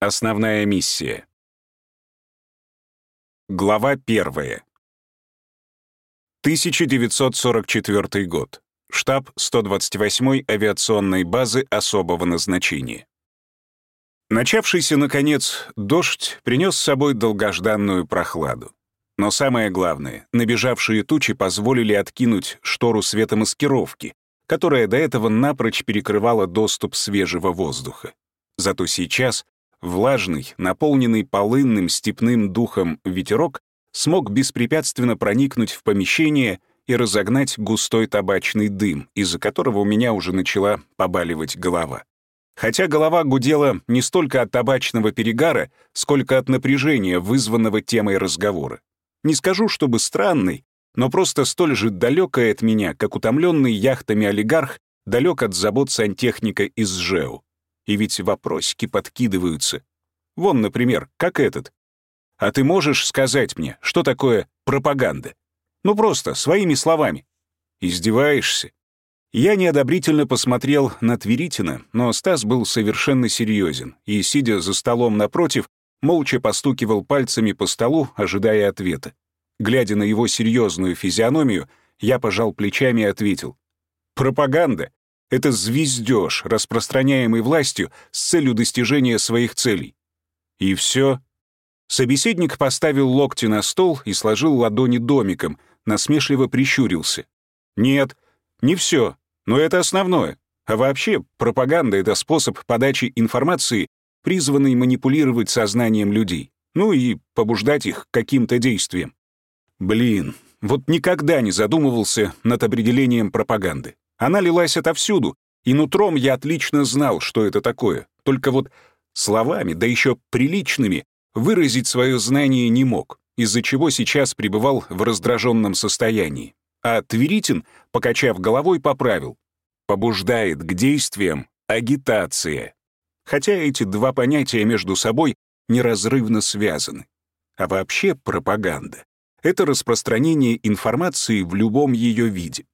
Основная миссия. Глава первая. 1944 год. Штаб 128-й авиационной базы особого назначения. Начавшийся, наконец, дождь принес с собой долгожданную прохладу. Но самое главное, набежавшие тучи позволили откинуть штору светомаскировки, которая до этого напрочь перекрывала доступ свежего воздуха. Зато сейчас влажный, наполненный полынным степным духом ветерок смог беспрепятственно проникнуть в помещение и разогнать густой табачный дым, из-за которого у меня уже начала побаливать голова. Хотя голова гудела не столько от табачного перегара, сколько от напряжения, вызванного темой разговора. Не скажу, чтобы странный, но просто столь же далекая от меня, как утомленный яхтами олигарх далек от забот сантехника из ЖЭУ. И ведь вопросики подкидываются. Вон, например, как этот. А ты можешь сказать мне, что такое пропаганда? Ну просто, своими словами. Издеваешься? Я неодобрительно посмотрел на Тверитина, но Стас был совершенно серьезен и, сидя за столом напротив, молча постукивал пальцами по столу, ожидая ответа. Глядя на его серьезную физиономию, я пожал плечами и ответил. «Пропаганда — это звездеж, распространяемый властью с целью достижения своих целей». «И все?» Собеседник поставил локти на стол и сложил ладони домиком, насмешливо прищурился. «Нет, не все, но это основное. А вообще, пропаганда — это способ подачи информации, призванный манипулировать сознанием людей, ну и побуждать их каким-то действиям. Блин, вот никогда не задумывался над определением пропаганды. Она лилась отовсюду, и нутром я отлично знал, что это такое. Только вот словами, да еще приличными, выразить свое знание не мог, из-за чего сейчас пребывал в раздраженном состоянии. А Тверитин, покачав головой, поправил. Побуждает к действиям агитация. Хотя эти два понятия между собой неразрывно связаны. А вообще пропаганда это распространение информации в любом ее виде.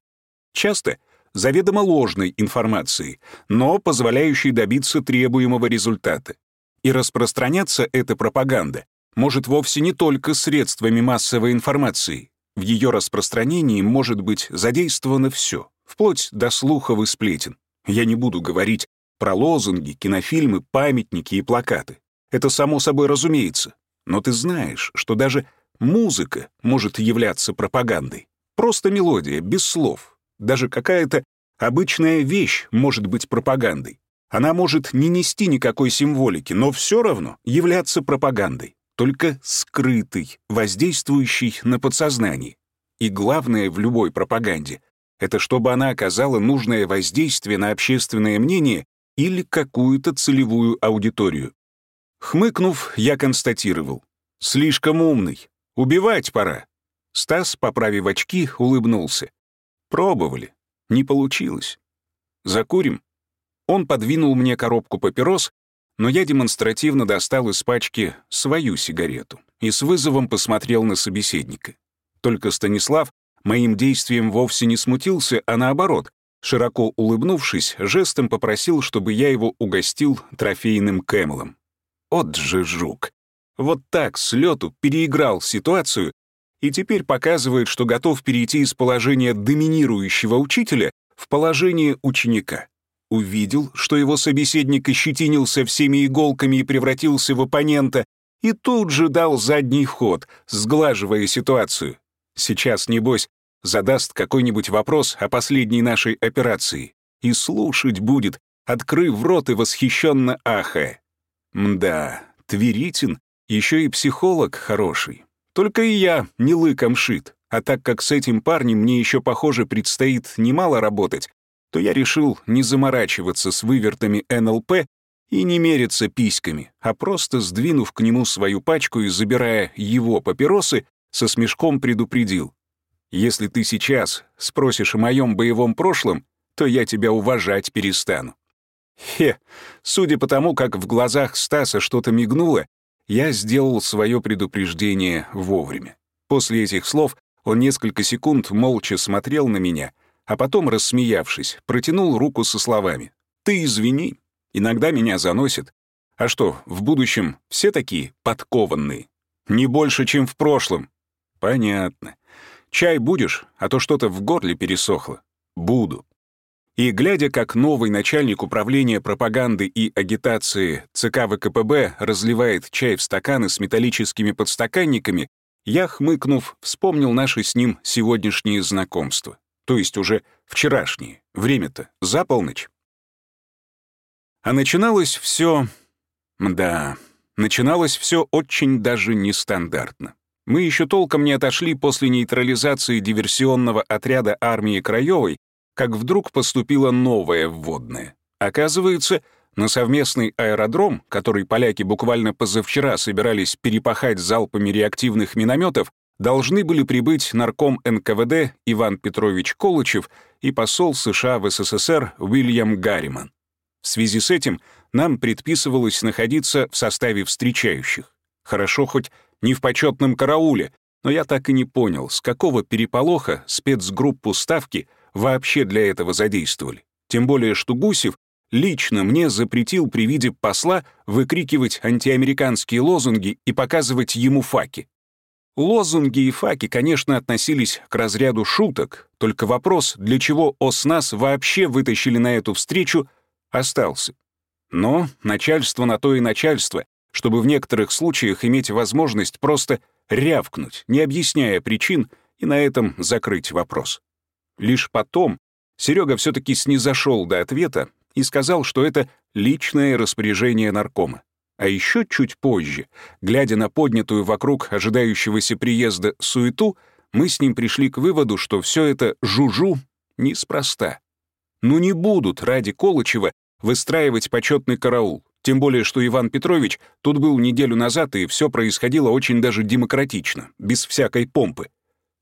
Часто заведомо ложной информации, но позволяющей добиться требуемого результата. И распространяться эта пропаганда может вовсе не только средствами массовой информации. В ее распространении может быть задействовано все, вплоть до слухов и сплетен. Я не буду говорить про лозунги, кинофильмы, памятники и плакаты. Это само собой разумеется. Но ты знаешь, что даже Музыка может являться пропагандой. Просто мелодия, без слов. Даже какая-то обычная вещь может быть пропагандой. Она может не нести никакой символики, но все равно являться пропагандой, только скрытой, воздействующей на подсознание. И главное в любой пропаганде — это чтобы она оказала нужное воздействие на общественное мнение или какую-то целевую аудиторию. Хмыкнув, я констатировал. Слишком умный, Убивать пора. Стас, поправив очки, улыбнулся. Пробовали. Не получилось. Закурим? Он подвинул мне коробку папирос, но я демонстративно достал из пачки свою сигарету и с вызовом посмотрел на собеседника. Только Станислав моим действием вовсе не смутился, а наоборот, широко улыбнувшись, жестом попросил, чтобы я его угостил трофейным кэмелом. От же жук. Вот так, с лету, переиграл ситуацию и теперь показывает, что готов перейти из положения доминирующего учителя в положение ученика. Увидел, что его собеседник ощетинился всеми иголками и превратился в оппонента, и тут же дал задний ход, сглаживая ситуацию. Сейчас, небось, задаст какой-нибудь вопрос о последней нашей операции и слушать будет, открыв рот и восхищенно ахая. Мда, Тверитин еще и психолог хороший. Только и я не лыком шит, а так как с этим парнем мне еще, похоже, предстоит немало работать, то я решил не заморачиваться с вывертами НЛП и не мериться письками, а просто, сдвинув к нему свою пачку и забирая его папиросы, со смешком предупредил. «Если ты сейчас спросишь о моем боевом прошлом, то я тебя уважать перестану». Хе, судя по тому, как в глазах Стаса что-то мигнуло, я сделал свое предупреждение вовремя. После этих слов он несколько секунд молча смотрел на меня, а потом, рассмеявшись, протянул руку со словами «Ты извини, иногда меня заносит, А что, в будущем все такие подкованные? Не больше, чем в прошлом. Понятно. Чай будешь, а то что-то в горле пересохло. Буду. И глядя, как новый начальник управления пропаганды и агитации ЦК ВКПБ разливает чай в стаканы с металлическими подстаканниками, я, хмыкнув, вспомнил наши с ним сегодняшние знакомства. То есть уже вчерашние. Время-то за полночь. А начиналось все... Да, начиналось все очень даже нестандартно. Мы еще толком не отошли после нейтрализации диверсионного отряда армии Краевой, как вдруг поступило новое вводное. Оказывается, на совместный аэродром, который поляки буквально позавчера собирались перепахать залпами реактивных минометов, должны были прибыть нарком НКВД Иван Петрович Колычев и посол США в СССР Уильям Гарриман. В связи с этим нам предписывалось находиться в составе встречающих. Хорошо хоть не в почетном карауле, но я так и не понял, с какого переполоха спецгруппу Ставки вообще для этого задействовали. Тем более, что Гусев лично мне запретил при виде посла выкрикивать антиамериканские лозунги и показывать ему факи. Лозунги и факи, конечно, относились к разряду шуток, только вопрос, для чего ОСНАС вообще вытащили на эту встречу, остался. Но начальство на то и начальство, чтобы в некоторых случаях иметь возможность просто рявкнуть, не объясняя причин, и на этом закрыть вопрос. Лишь потом Серега все-таки снизошел до ответа и сказал, что это личное распоряжение наркома. А еще чуть позже, глядя на поднятую вокруг ожидающегося приезда суету, мы с ним пришли к выводу, что все это жужу неспроста. Ну не будут ради Колычева выстраивать почетный караул, тем более, что Иван Петрович тут был неделю назад, и все происходило очень даже демократично, без всякой помпы.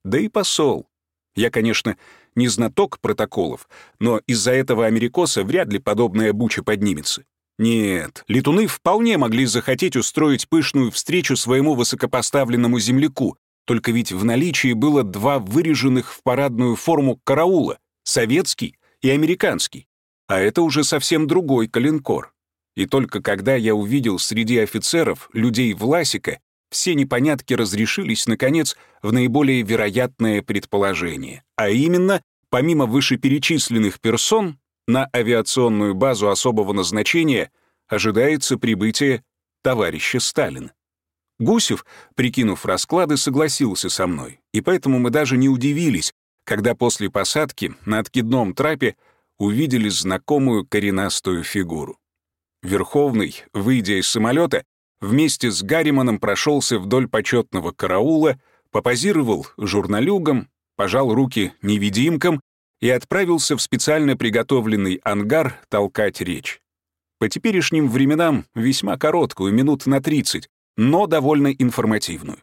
Да и посол. Я, конечно, не знаток протоколов, но из-за этого америкоса вряд ли подобная буча поднимется. Нет, летуны вполне могли захотеть устроить пышную встречу своему высокопоставленному земляку, только ведь в наличии было два выреженных в парадную форму караула — советский и американский. А это уже совсем другой калинкор. И только когда я увидел среди офицеров людей Власика, все непонятки разрешились, наконец, в наиболее вероятное предположение. А именно, помимо вышеперечисленных персон, на авиационную базу особого назначения ожидается прибытие товарища Сталина. Гусев, прикинув расклады, согласился со мной, и поэтому мы даже не удивились, когда после посадки на откидном трапе увидели знакомую коренастую фигуру. Верховный, выйдя из самолета, вместе с Гарриманом прошелся вдоль почетного караула, попозировал журналюгам, пожал руки невидимкам и отправился в специально приготовленный ангар толкать речь. По теперешним временам весьма короткую, минут на 30, но довольно информативную.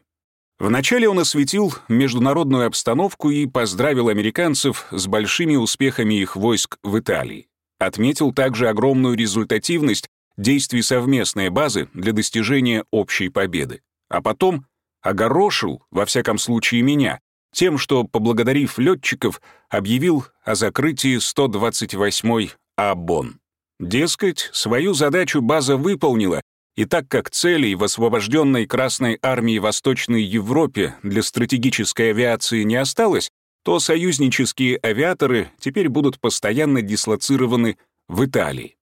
Вначале он осветил международную обстановку и поздравил американцев с большими успехами их войск в Италии. Отметил также огромную результативность действий совместной базы для достижения общей победы. А потом огорошил, во всяком случае меня, тем, что, поблагодарив летчиков, объявил о закрытии 128-й АБОН. Дескать, свою задачу база выполнила, и так как целей в освобожденной Красной армии Восточной Европе для стратегической авиации не осталось, то союзнические авиаторы теперь будут постоянно дислоцированы в Италии.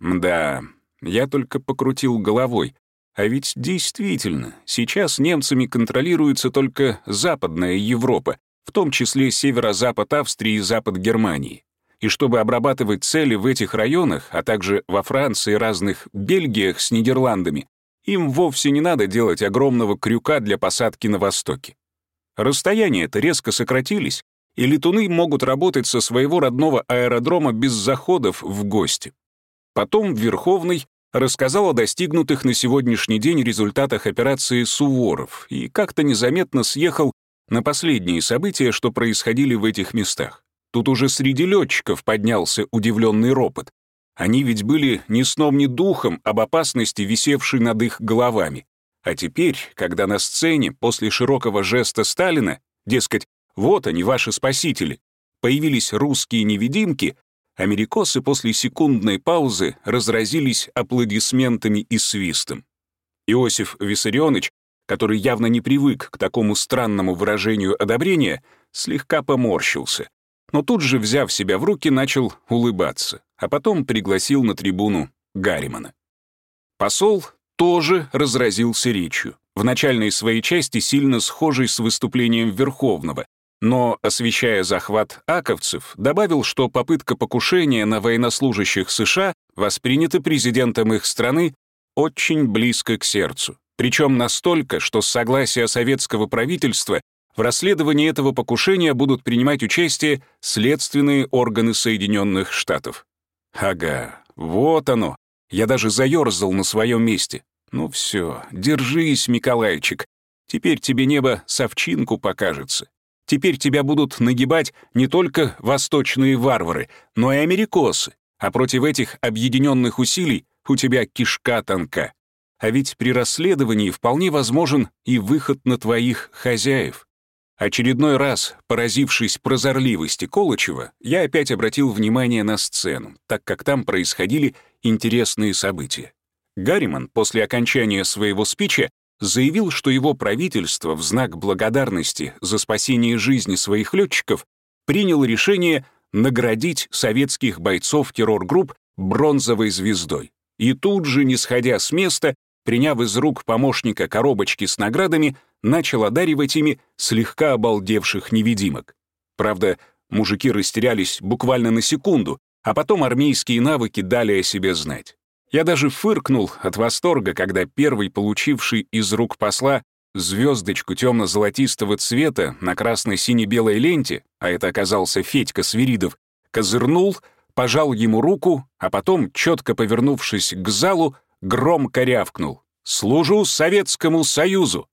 Да, я только покрутил головой, а ведь действительно, сейчас немцами контролируется только Западная Европа, в том числе северо-запад Австрии и запад Германии. И чтобы обрабатывать цели в этих районах, а также во Франции и разных Бельгиях с Нидерландами, им вовсе не надо делать огромного крюка для посадки на Востоке. Расстояния-то резко сократились, и летуны могут работать со своего родного аэродрома без заходов в гости. Потом Верховный рассказал о достигнутых на сегодняшний день результатах операции «Суворов» и как-то незаметно съехал на последние события, что происходили в этих местах. Тут уже среди летчиков поднялся удивленный ропот. Они ведь были ни сном, ни духом об опасности, висевшей над их головами. А теперь, когда на сцене, после широкого жеста Сталина, дескать, вот они, ваши спасители, появились русские невидимки, Америкосы после секундной паузы разразились аплодисментами и свистом. Иосиф Виссарионович, который явно не привык к такому странному выражению одобрения, слегка поморщился, но тут же, взяв себя в руки, начал улыбаться, а потом пригласил на трибуну Гарримана. Посол тоже разразился речью, в начальной своей части сильно схожей с выступлением Верховного, но, освещая захват аковцев, добавил, что попытка покушения на военнослужащих США воспринята президентом их страны очень близко к сердцу. Причем настолько, что с согласия советского правительства в расследовании этого покушения будут принимать участие следственные органы Соединенных Штатов. Ага, вот оно. Я даже заерзал на своем месте. Ну все, держись, Миколайчик. Теперь тебе небо совчинку покажется. Теперь тебя будут нагибать не только восточные варвары, но и америкосы. А против этих объединенных усилий у тебя кишка тонка. А ведь при расследовании вполне возможен и выход на твоих хозяев. Очередной раз, поразившись прозорливости Колычева, я опять обратил внимание на сцену, так как там происходили интересные события. Гарриман после окончания своего спича заявил, что его правительство в знак благодарности за спасение жизни своих летчиков приняло решение наградить советских бойцов террор-групп бронзовой звездой. И тут же, не сходя с места, приняв из рук помощника коробочки с наградами, начал одаривать ими слегка обалдевших невидимок. Правда, мужики растерялись буквально на секунду, а потом армейские навыки дали о себе знать. Я даже фыркнул от восторга, когда первый, получивший из рук посла звездочку темно-золотистого цвета на красно-сине-белой ленте, а это оказался Федька Свиридов, козырнул, пожал ему руку, а потом, четко повернувшись к залу, громко рявкнул «Служу Советскому Союзу!»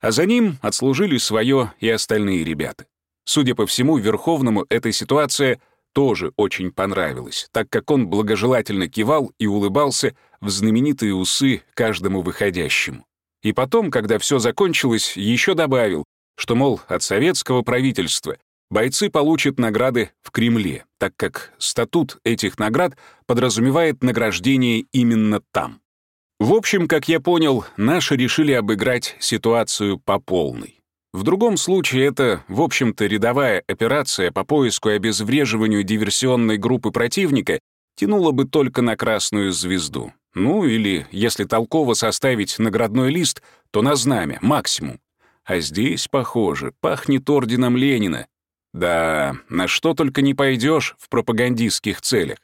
А за ним отслужили свое и остальные ребята. Судя по всему, Верховному эта ситуация тоже очень понравилась, так как он благожелательно кивал и улыбался в знаменитые усы каждому выходящему. И потом, когда все закончилось, еще добавил, что, мол, от советского правительства бойцы получат награды в Кремле, так как статут этих наград подразумевает награждение именно там. В общем, как я понял, наши решили обыграть ситуацию по полной. В другом случае это, в общем-то, рядовая операция по поиску и обезвреживанию диверсионной группы противника тянула бы только на красную звезду. Ну или, если толково составить наградной лист, то на знамя, максимум. А здесь, похоже, пахнет орденом Ленина. Да, на что только не пойдешь в пропагандистских целях.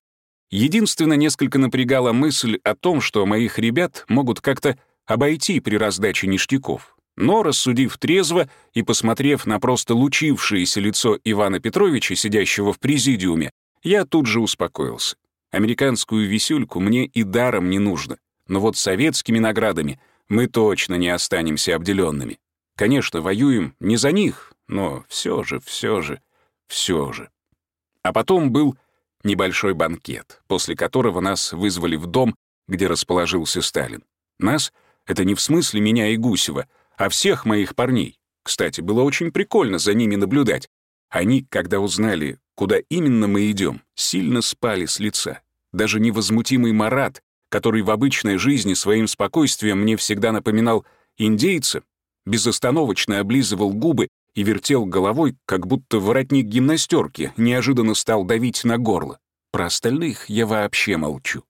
Единственно, несколько напрягала мысль о том, что моих ребят могут как-то обойти при раздаче ништяков. Но, рассудив трезво и посмотрев на просто лучившееся лицо Ивана Петровича, сидящего в президиуме, я тут же успокоился. Американскую висюльку мне и даром не нужно. Но вот советскими наградами мы точно не останемся обделенными. Конечно, воюем не за них, но все же, все же, все же. А потом был небольшой банкет, после которого нас вызвали в дом, где расположился Сталин. Нас — это не в смысле меня и Гусева, а всех моих парней. Кстати, было очень прикольно за ними наблюдать. Они, когда узнали, куда именно мы идем, сильно спали с лица. Даже невозмутимый Марат, который в обычной жизни своим спокойствием мне всегда напоминал индейца, безостановочно облизывал губы и вертел головой, как будто воротник гимнастерки неожиданно стал давить на горло. Про остальных я вообще молчу.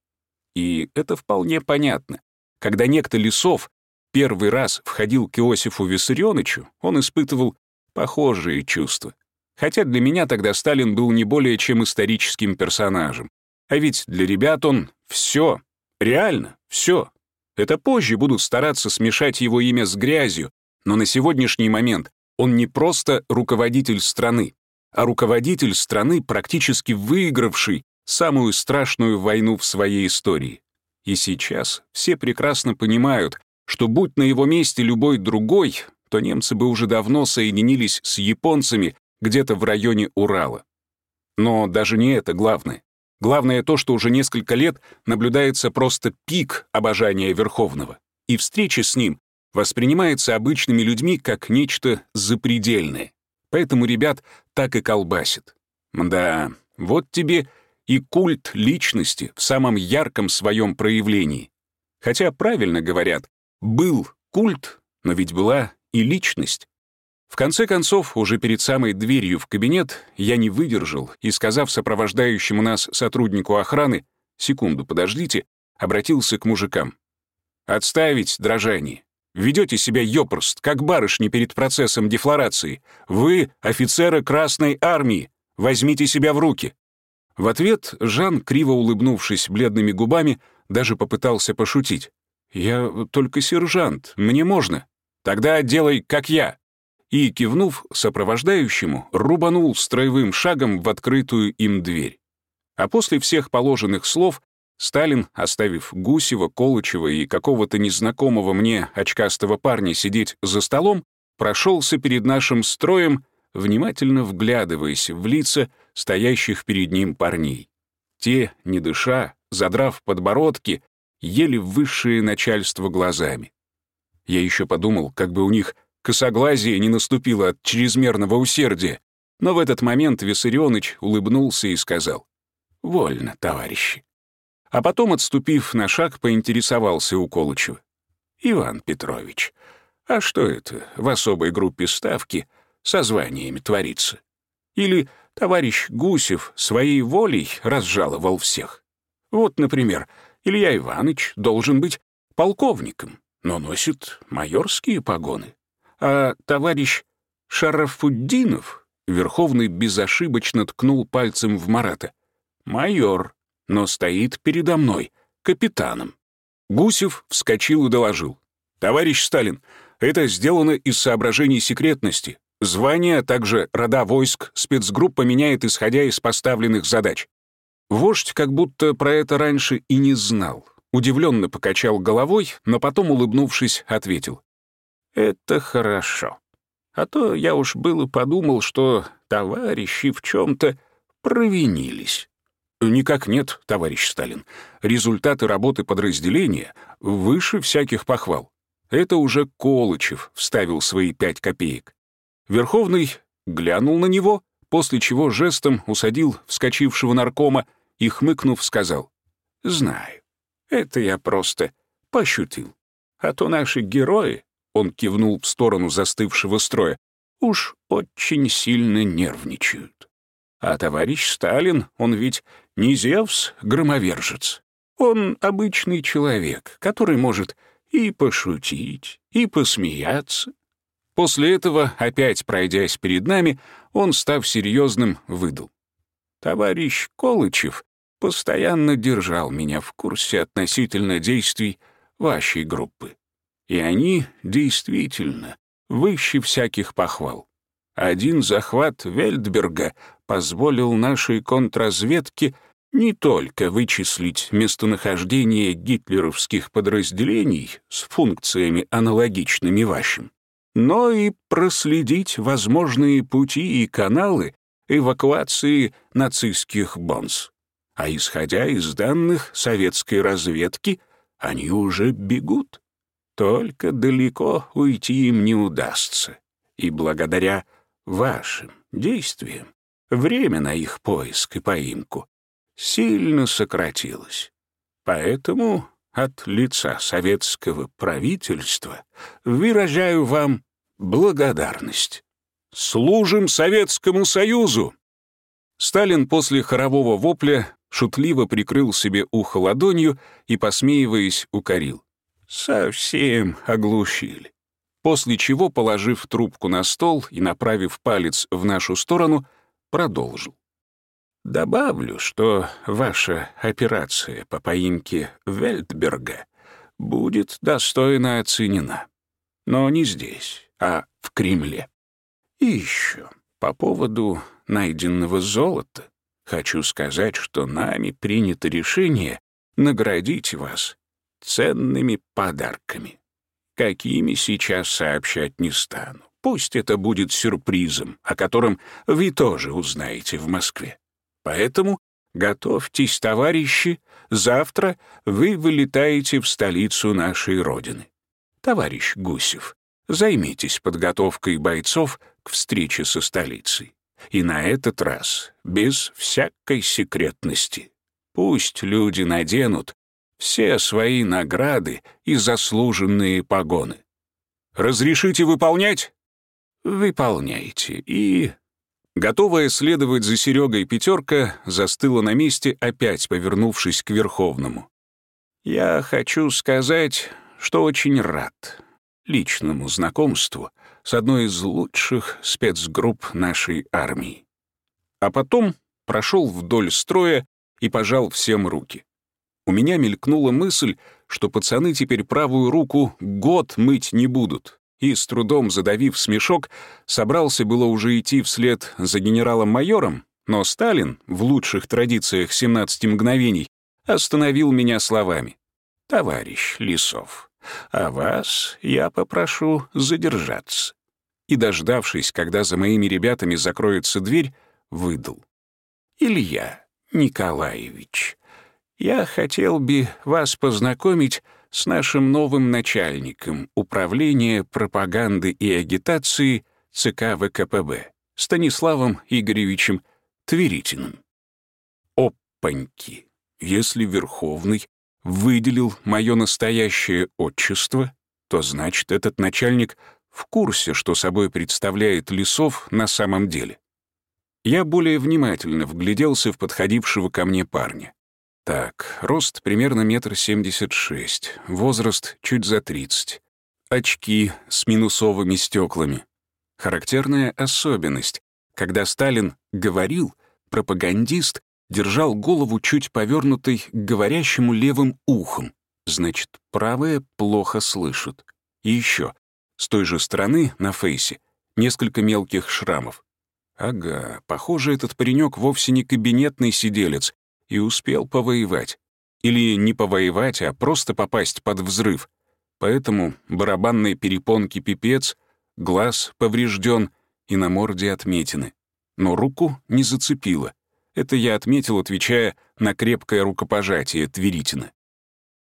И это вполне понятно. Когда некто Лисов первый раз входил к Иосифу Виссарионовичу, он испытывал похожие чувства. Хотя для меня тогда Сталин был не более чем историческим персонажем. А ведь для ребят он все, реально все. Это позже будут стараться смешать его имя с грязью, но на сегодняшний момент он не просто руководитель страны, а руководитель страны, практически выигравший самую страшную войну в своей истории. И сейчас все прекрасно понимают, что будь на его месте любой другой, то немцы бы уже давно соединились с японцами где-то в районе Урала. Но даже не это главное. Главное то, что уже несколько лет наблюдается просто пик обожания Верховного, и встречи с ним воспринимается обычными людьми как нечто запредельное. Поэтому ребят так и колбасит. Да, вот тебе и культ личности в самом ярком своем проявлении. Хотя правильно говорят, был культ, но ведь была и личность. В конце концов, уже перед самой дверью в кабинет я не выдержал и, сказав сопровождающему нас сотруднику охраны «секунду, подождите», обратился к мужикам. «Отставить дрожание. Ведете себя ёпрст, как барышни перед процессом дефлорации. Вы — офицеры Красной Армии. Возьмите себя в руки». В ответ Жан, криво улыбнувшись бледными губами, даже попытался пошутить. «Я только сержант, мне можно. Тогда делай, как я» и, кивнув сопровождающему, рубанул строевым шагом в открытую им дверь. А после всех положенных слов Сталин, оставив Гусева, Колычева и какого-то незнакомого мне очкастого парня сидеть за столом, прошелся перед нашим строем, внимательно вглядываясь в лица стоящих перед ним парней. Те, не дыша, задрав подбородки, ели высшее начальство глазами. Я еще подумал, как бы у них Косоглазие не наступило от чрезмерного усердия, но в этот момент Виссарионыч улыбнулся и сказал «Вольно, товарищи». А потом, отступив на шаг, поинтересовался у Колычева. «Иван Петрович, а что это в особой группе ставки со званиями творится? Или товарищ Гусев своей волей разжаловал всех? Вот, например, Илья Иванович должен быть полковником, но носит майорские погоны. А товарищ Шарафуддинов, Верховный безошибочно ткнул пальцем в Марата, майор, но стоит передо мной, капитаном. Гусев вскочил и доложил. «Товарищ Сталин, это сделано из соображений секретности. Звание, а также рода войск спецгруппа меняет, исходя из поставленных задач». Вождь как будто про это раньше и не знал. Удивленно покачал головой, но потом, улыбнувшись, ответил. Это хорошо. А то я уж было подумал, что товарищи в чем-то провинились. Никак нет, товарищ Сталин. Результаты работы подразделения выше всяких похвал. Это уже Колычев вставил свои пять копеек. Верховный глянул на него, после чего жестом усадил вскочившего наркома и, хмыкнув, сказал, «Знаю, это я просто пошутил. А то наши герои он кивнул в сторону застывшего строя. Уж очень сильно нервничают. А товарищ Сталин, он ведь не Зевс, громовержец. Он обычный человек, который может и пошутить, и посмеяться. После этого, опять пройдясь перед нами, он, став серьезным, выдал. Товарищ Колычев постоянно держал меня в курсе относительно действий вашей группы. И они действительно выше всяких похвал. Один захват Вельдберга позволил нашей контрразведке не только вычислить местонахождение гитлеровских подразделений с функциями, аналогичными вашим, но и проследить возможные пути и каналы эвакуации нацистских бонз. А исходя из данных советской разведки, они уже бегут. Только далеко уйти им не удастся. И благодаря вашим действиям время на их поиск и поимку сильно сократилось. Поэтому от лица советского правительства выражаю вам благодарность. Служим Советскому Союзу! Сталин после хорового вопля шутливо прикрыл себе ухо ладонью и, посмеиваясь, укорил. Совсем оглушили. После чего, положив трубку на стол и направив палец в нашу сторону, продолжил. Добавлю, что ваша операция по поимке Вельтберга будет достойно оценена. Но не здесь, а в Кремле. И еще по поводу найденного золота хочу сказать, что нами принято решение наградить вас ценными подарками. Какими сейчас сообщать не стану. Пусть это будет сюрпризом, о котором вы тоже узнаете в Москве. Поэтому готовьтесь, товарищи, завтра вы вылетаете в столицу нашей Родины. Товарищ Гусев, займитесь подготовкой бойцов к встрече со столицей. И на этот раз без всякой секретности. Пусть люди наденут все свои награды и заслуженные погоны. Разрешите выполнять? Выполняйте. И... Готовая следовать за Серегой пятерка застыла на месте, опять повернувшись к Верховному. «Я хочу сказать, что очень рад личному знакомству с одной из лучших спецгрупп нашей армии. А потом прошел вдоль строя и пожал всем руки. У меня мелькнула мысль, что пацаны теперь правую руку год мыть не будут, и, с трудом задавив смешок, собрался было уже идти вслед за генералом-майором, но Сталин, в лучших традициях 17 мгновений, остановил меня словами. «Товарищ Лисов, а вас я попрошу задержаться». И, дождавшись, когда за моими ребятами закроется дверь, выдал. «Илья Николаевич, я хотел бы вас познакомить с нашим новым начальником Управления пропаганды и агитации ЦК ВКПБ Станиславом Игоревичем Тверитиным. Опаньки! Если Верховный выделил мое настоящее отчество, то значит, этот начальник в курсе, что собой представляет Лесов на самом деле. Я более внимательно вгляделся в подходившего ко мне парня. Так, рост примерно метр семьдесят шесть, возраст чуть за тридцать. Очки с минусовыми стеклами. Характерная особенность. Когда Сталин говорил, пропагандист держал голову чуть повернутой к говорящему левым ухом. Значит, правое плохо слышит. И еще, с той же стороны, на фейсе, несколько мелких шрамов. Ага, похоже, этот паренек вовсе не кабинетный сиделец, и успел повоевать. Или не повоевать, а просто попасть под взрыв. Поэтому барабанные перепонки пипец, глаз поврежден и на морде отметины. Но руку не зацепило. Это я отметил, отвечая на крепкое рукопожатие Тверитина.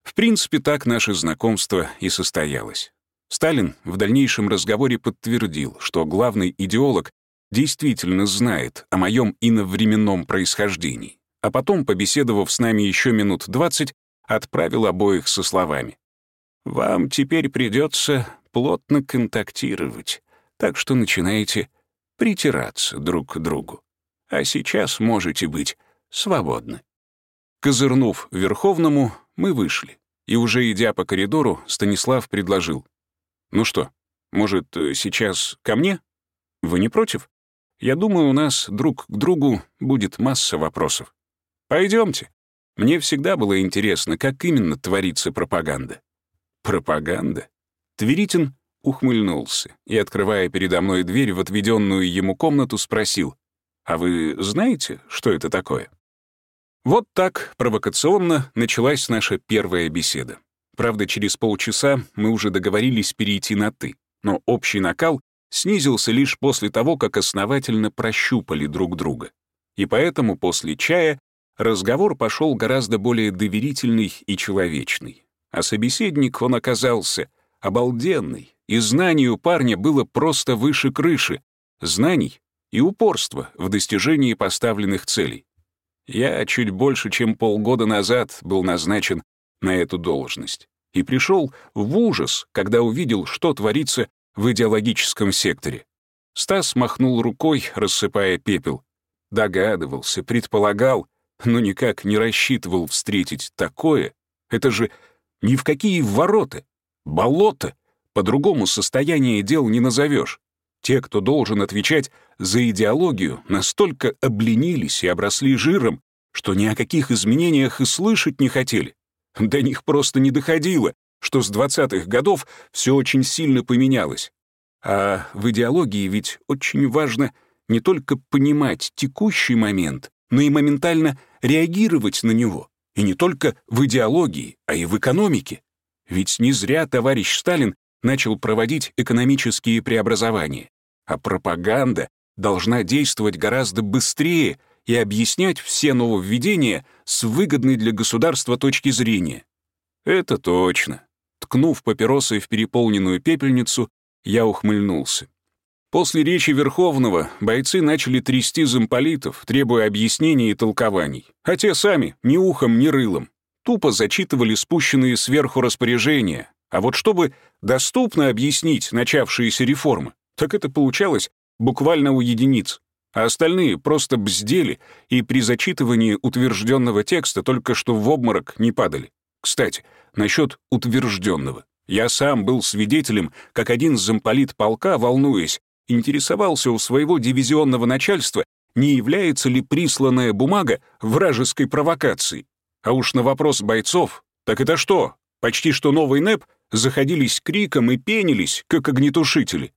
В принципе, так наше знакомство и состоялось. Сталин в дальнейшем разговоре подтвердил, что главный идеолог действительно знает о моем иновременном происхождении а потом, побеседовав с нами еще минут двадцать, отправил обоих со словами. «Вам теперь придется плотно контактировать, так что начинаете притираться друг к другу. А сейчас можете быть свободны». Козырнув Верховному, мы вышли, и уже идя по коридору, Станислав предложил. «Ну что, может, сейчас ко мне? Вы не против? Я думаю, у нас друг к другу будет масса вопросов». Пойдемте. Мне всегда было интересно, как именно творится пропаганда. Пропаганда? Тверитин ухмыльнулся и, открывая передо мной дверь в отведенную ему комнату, спросил, «А вы знаете, что это такое?» Вот так провокационно началась наша первая беседа. Правда, через полчаса мы уже договорились перейти на «ты», но общий накал снизился лишь после того, как основательно прощупали друг друга. И поэтому после чая разговор пошел гораздо более доверительный и человечный. А собеседник он оказался обалденный, и знаний у парня было просто выше крыши, знаний и упорства в достижении поставленных целей. Я чуть больше, чем полгода назад был назначен на эту должность и пришел в ужас, когда увидел, что творится в идеологическом секторе. Стас махнул рукой, рассыпая пепел. Догадывался, предполагал, но никак не рассчитывал встретить такое. Это же ни в какие ворота, болото, по-другому состояние дел не назовешь. Те, кто должен отвечать за идеологию, настолько обленились и обросли жиром, что ни о каких изменениях и слышать не хотели. До них просто не доходило, что с 20-х годов все очень сильно поменялось. А в идеологии ведь очень важно не только понимать текущий момент, но и моментально реагировать на него. И не только в идеологии, а и в экономике. Ведь не зря товарищ Сталин начал проводить экономические преобразования. А пропаганда должна действовать гораздо быстрее и объяснять все нововведения с выгодной для государства точки зрения. Это точно. Ткнув папиросой в переполненную пепельницу, я ухмыльнулся. После речи Верховного бойцы начали трясти замполитов, требуя объяснений и толкований, а те сами ни ухом, ни рылом. Тупо зачитывали спущенные сверху распоряжения, а вот чтобы доступно объяснить начавшиеся реформы, так это получалось буквально у единиц, а остальные просто бздели и при зачитывании утвержденного текста только что в обморок не падали. Кстати, насчет утвержденного. Я сам был свидетелем, как один замполит полка, волнуясь, интересовался у своего дивизионного начальства, не является ли присланная бумага вражеской провокацией. А уж на вопрос бойцов, так это что, почти что новый НЭП, заходились криком и пенились, как огнетушители.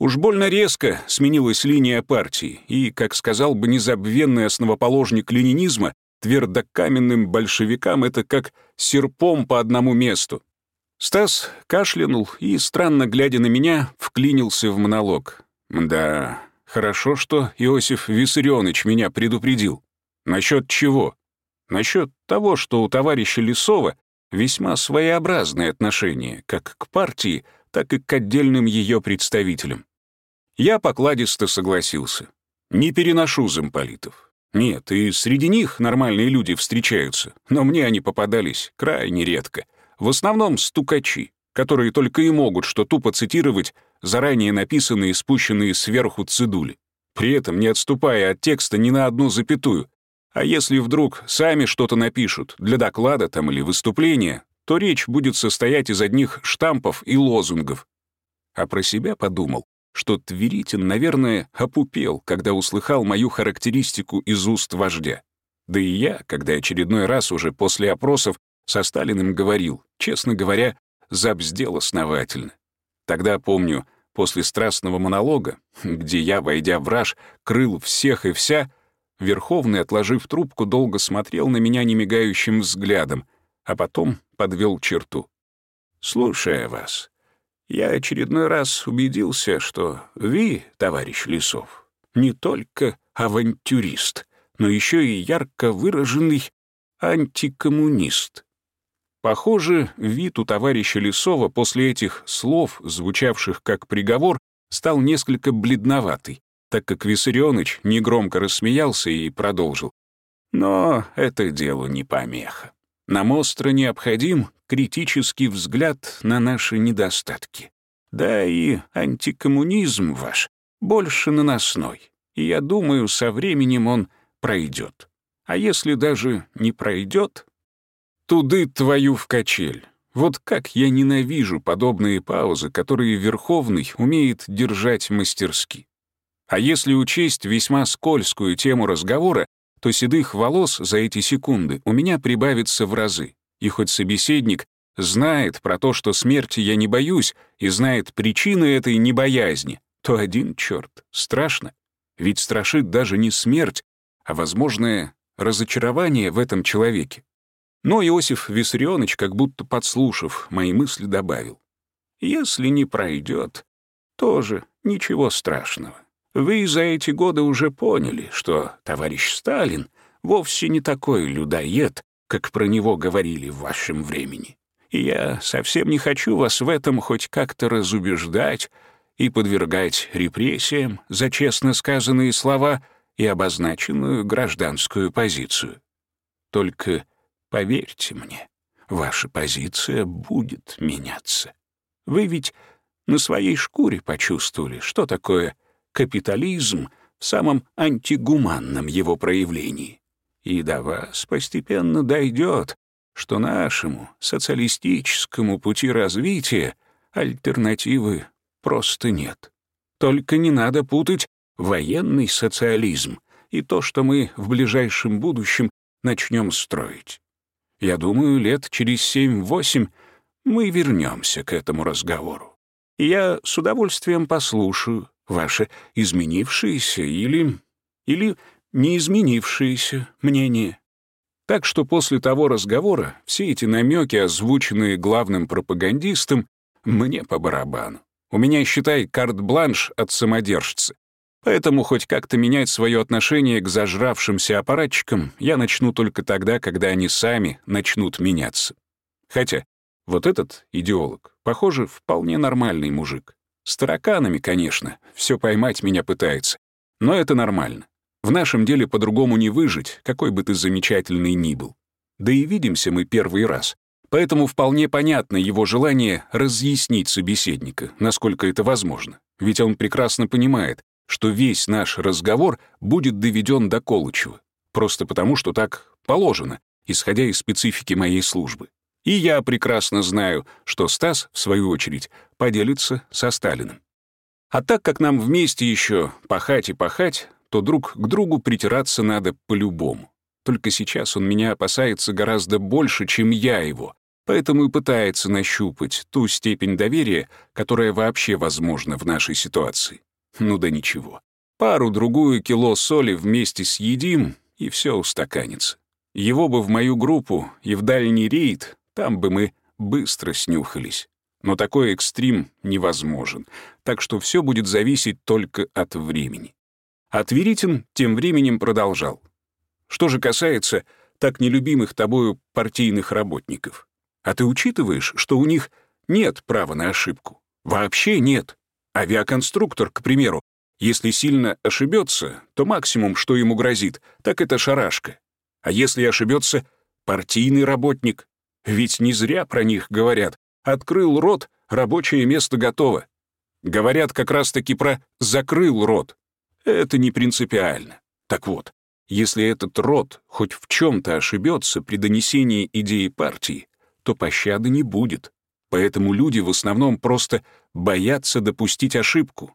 Уж больно резко сменилась линия партии, и, как сказал бы незабвенный основоположник ленинизма, твердокаменным большевикам это как серпом по одному месту. Стас кашлянул и, странно глядя на меня, вклинился в монолог. Да, хорошо, что Иосиф Виссарионович меня предупредил. Насчет чего? Насчет того, что у товарища Лисова весьма своеобразное отношение как к партии, так и к отдельным ее представителям. Я покладисто согласился. Не переношу замполитов. Нет, и среди них нормальные люди встречаются, но мне они попадались крайне редко. В основном стукачи, которые только и могут что тупо цитировать заранее написанные и спущенные сверху цедули, при этом не отступая от текста ни на одну запятую. А если вдруг сами что-то напишут для доклада там или выступления, то речь будет состоять из одних штампов и лозунгов. А про себя подумал, что Тверитин, наверное, опупел, когда услыхал мою характеристику из уст вождя. Да и я, когда очередной раз уже после опросов со Сталиным говорил, честно говоря, забздел основательно. Тогда, помню, После страстного монолога, где я, войдя в раж, крыл всех и вся, Верховный, отложив трубку, долго смотрел на меня немигающим взглядом, а потом подвел черту. «Слушая вас, я очередной раз убедился, что вы, товарищ Лисов, не только авантюрист, но еще и ярко выраженный антикоммунист. Похоже, вид у товарища Лисова после этих слов, звучавших как приговор, стал несколько бледноватый, так как Виссарионыч негромко рассмеялся и продолжил. Но это делу не помеха. Нам остро необходим критический взгляд на наши недостатки. Да и антикоммунизм ваш больше наносной, и я думаю, со временем он пройдет. А если даже не пройдет, Туды твою в качель. Вот как я ненавижу подобные паузы, которые Верховный умеет держать мастерски. А если учесть весьма скользкую тему разговора, то седых волос за эти секунды у меня прибавится в разы. И хоть собеседник знает про то, что смерти я не боюсь, и знает причины этой небоязни, то один черт, страшно. Ведь страшит даже не смерть, а возможное разочарование в этом человеке. Но Иосиф Виссарионович, как будто подслушав мои мысли, добавил. «Если не пройдет, тоже ничего страшного. Вы за эти годы уже поняли, что товарищ Сталин вовсе не такой людоед, как про него говорили в вашем времени. И я совсем не хочу вас в этом хоть как-то разубеждать и подвергать репрессиям за честно сказанные слова и обозначенную гражданскую позицию. Только Поверьте мне, ваша позиция будет меняться. Вы ведь на своей шкуре почувствовали, что такое капитализм в самом антигуманном его проявлении. И до вас постепенно дойдет, что нашему социалистическому пути развития альтернативы просто нет. Только не надо путать военный социализм и то, что мы в ближайшем будущем начнем строить. Я думаю, лет через семь-восемь мы вернемся к этому разговору. я с удовольствием послушаю ваше изменившееся или... или не изменившееся мнение. Так что после того разговора все эти намеки, озвученные главным пропагандистом, мне по барабану. У меня, считай, карт-бланш от самодержца. Поэтому хоть как-то менять свое отношение к зажравшимся аппаратчикам я начну только тогда, когда они сами начнут меняться. Хотя вот этот идеолог, похоже, вполне нормальный мужик. С тараканами, конечно, все поймать меня пытается. Но это нормально. В нашем деле по-другому не выжить, какой бы ты замечательный ни был. Да и видимся мы первый раз. Поэтому вполне понятно его желание разъяснить собеседника, насколько это возможно. Ведь он прекрасно понимает, что весь наш разговор будет доведен до Колычева. Просто потому, что так положено, исходя из специфики моей службы. И я прекрасно знаю, что Стас, в свою очередь, поделится со Сталиным. А так как нам вместе еще пахать и пахать, то друг к другу притираться надо по-любому. Только сейчас он меня опасается гораздо больше, чем я его, поэтому и пытается нащупать ту степень доверия, которая вообще возможна в нашей ситуации. Ну да ничего. Пару-другую кило соли вместе съедим, и все устаканится. Его бы в мою группу и в дальний рейд, там бы мы быстро снюхались. Но такой экстрим невозможен, так что все будет зависеть только от времени. А тем временем продолжал. Что же касается так нелюбимых тобою партийных работников. А ты учитываешь, что у них нет права на ошибку? Вообще нет. Авиаконструктор, к примеру, если сильно ошибется, то максимум, что ему грозит, так это шарашка. А если ошибется партийный работник? Ведь не зря про них говорят. Открыл рот, рабочее место готово. Говорят как раз-таки про «закрыл рот». Это не принципиально. Так вот, если этот род хоть в чем-то ошибется при донесении идеи партии, то пощады не будет. Поэтому люди в основном просто боятся допустить ошибку.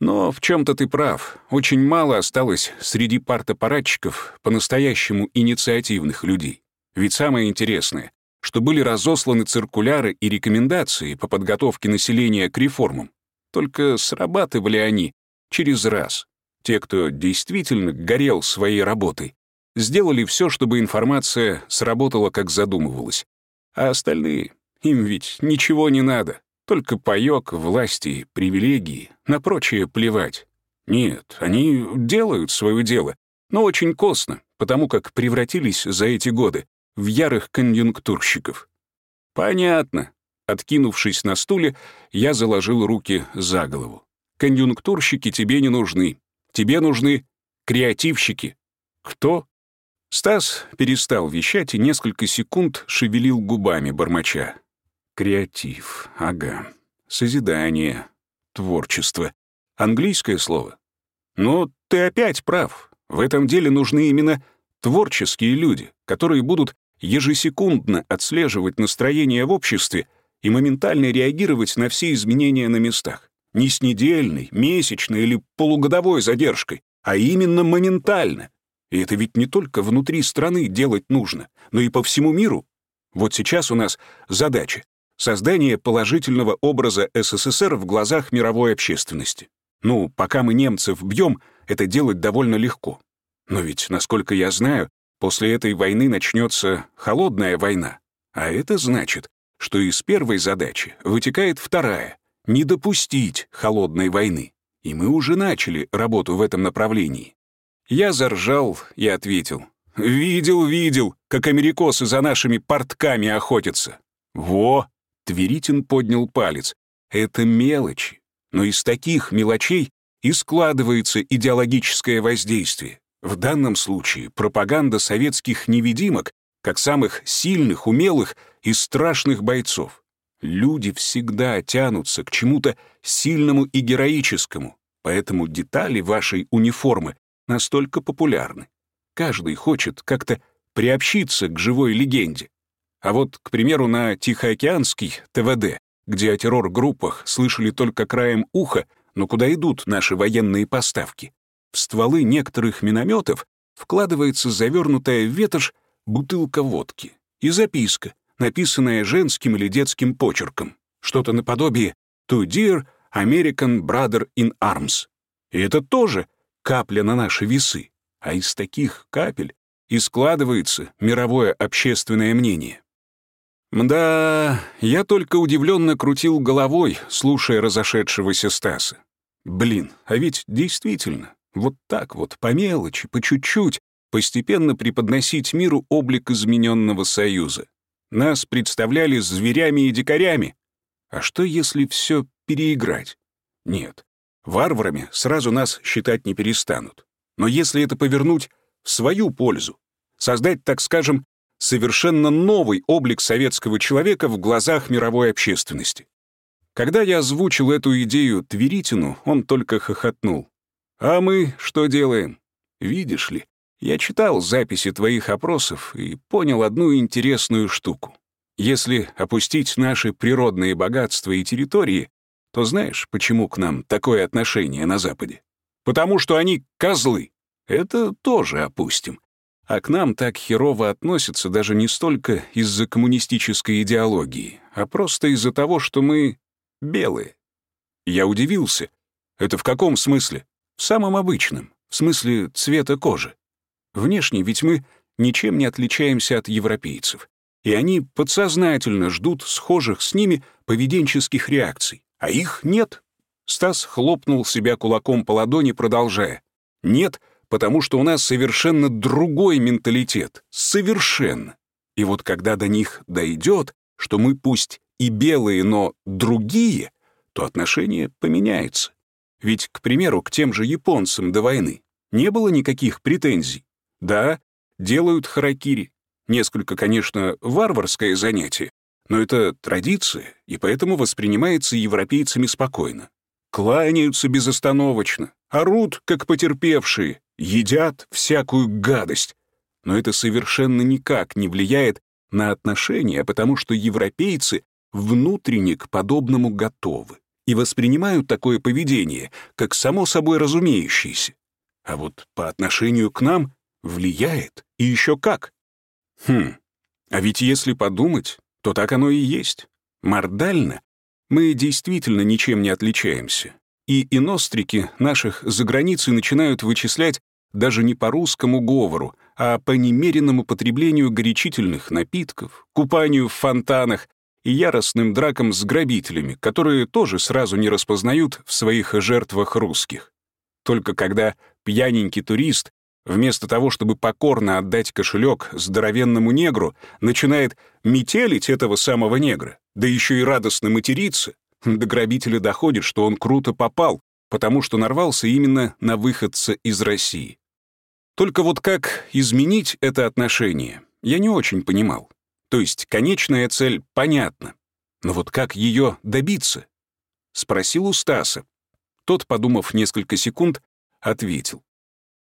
Но в чем-то ты прав. Очень мало осталось среди партаппаратчиков по-настоящему инициативных людей. Ведь самое интересное, что были разосланы циркуляры и рекомендации по подготовке населения к реформам. Только срабатывали они через раз. Те, кто действительно горел своей работой, сделали все, чтобы информация сработала, как задумывалось. А остальные, им ведь ничего не надо. Только паёк, власти, привилегии, на прочее плевать. Нет, они делают свое дело, но очень косно, потому как превратились за эти годы в ярых конъюнктурщиков. Понятно. Откинувшись на стуле, я заложил руки за голову. Конъюнктурщики тебе не нужны. Тебе нужны креативщики. Кто? Стас перестал вещать и несколько секунд шевелил губами бормоча. Креатив, ага. Созидание, творчество. Английское слово. Но ты опять прав. В этом деле нужны именно творческие люди, которые будут ежесекундно отслеживать настроение в обществе и моментально реагировать на все изменения на местах не с недельной, месячной или полугодовой задержкой, а именно моментально. И это ведь не только внутри страны делать нужно, но и по всему миру. Вот сейчас у нас задача — создание положительного образа СССР в глазах мировой общественности. Ну, пока мы немцев бьем, это делать довольно легко. Но ведь, насколько я знаю, после этой войны начнется холодная война. А это значит, что из первой задачи вытекает вторая не допустить холодной войны. И мы уже начали работу в этом направлении. Я заржал и ответил. «Видел, видел, как америкосы за нашими портками охотятся». «Во!» — Тверитин поднял палец. «Это мелочи. Но из таких мелочей и складывается идеологическое воздействие. В данном случае пропаганда советских невидимок как самых сильных, умелых и страшных бойцов. Люди всегда тянутся к чему-то сильному и героическому, поэтому детали вашей униформы настолько популярны. Каждый хочет как-то приобщиться к живой легенде. А вот, к примеру, на Тихоокеанский ТВД, где о террор-группах слышали только краем уха, но куда идут наши военные поставки, в стволы некоторых минометов вкладывается завернутая в ветошь бутылка водки и записка, написанное женским или детским почерком, что-то наподобие «To dear American brother in arms». И это тоже капля на наши весы, а из таких капель и складывается мировое общественное мнение. Мда, я только удивленно крутил головой, слушая разошедшегося Стаса. Блин, а ведь действительно, вот так вот, по мелочи, по чуть-чуть, постепенно преподносить миру облик измененного союза. Нас представляли зверями и дикарями. А что, если все переиграть? Нет, варварами сразу нас считать не перестанут. Но если это повернуть в свою пользу, создать, так скажем, совершенно новый облик советского человека в глазах мировой общественности. Когда я озвучил эту идею Тверитину, он только хохотнул. «А мы что делаем? Видишь ли, я читал записи твоих опросов и понял одну интересную штуку. Если опустить наши природные богатства и территории, то знаешь, почему к нам такое отношение на Западе? Потому что они козлы. Это тоже опустим. А к нам так херово относятся даже не столько из-за коммунистической идеологии, а просто из-за того, что мы белые. Я удивился. Это в каком смысле? В самом обычном, в смысле цвета кожи. Внешне ведь мы ничем не отличаемся от европейцев, и они подсознательно ждут схожих с ними поведенческих реакций, а их нет. Стас хлопнул себя кулаком по ладони, продолжая. «Нет, потому что у нас совершенно другой менталитет. Совершенно. И вот когда до них дойдет, что мы пусть и белые, но другие, то отношение поменяется. Ведь, к примеру, к тем же японцам до войны не было никаких претензий. Да, делают харакири. Несколько, конечно, варварское занятие, но это традиция, и поэтому воспринимается европейцами спокойно. Кланяются безостановочно, орут, как потерпевшие, едят всякую гадость. Но это совершенно никак не влияет на отношения, потому что европейцы внутренне к подобному готовы и воспринимают такое поведение как само собой разумеющееся. А вот по отношению к нам влияет, и еще как. Хм, а ведь если подумать, то так оно и есть. Мордально мы действительно ничем не отличаемся. И инострики наших за границей начинают вычислять даже не по русскому говору, а по немеренному потреблению горячительных напитков, купанию в фонтанах и яростным дракам с грабителями, которые тоже сразу не распознают в своих жертвах русских. Только когда пьяненький турист, вместо того, чтобы покорно отдать кошелек здоровенному негру, начинает метелить этого самого негра, да еще и радостно материться, до грабителя доходит, что он круто попал, потому что нарвался именно на выходца из России. Только вот как изменить это отношение, я не очень понимал. То есть конечная цель понятна. Но вот как ее добиться? Спросил у Стаса. Тот, подумав несколько секунд, ответил.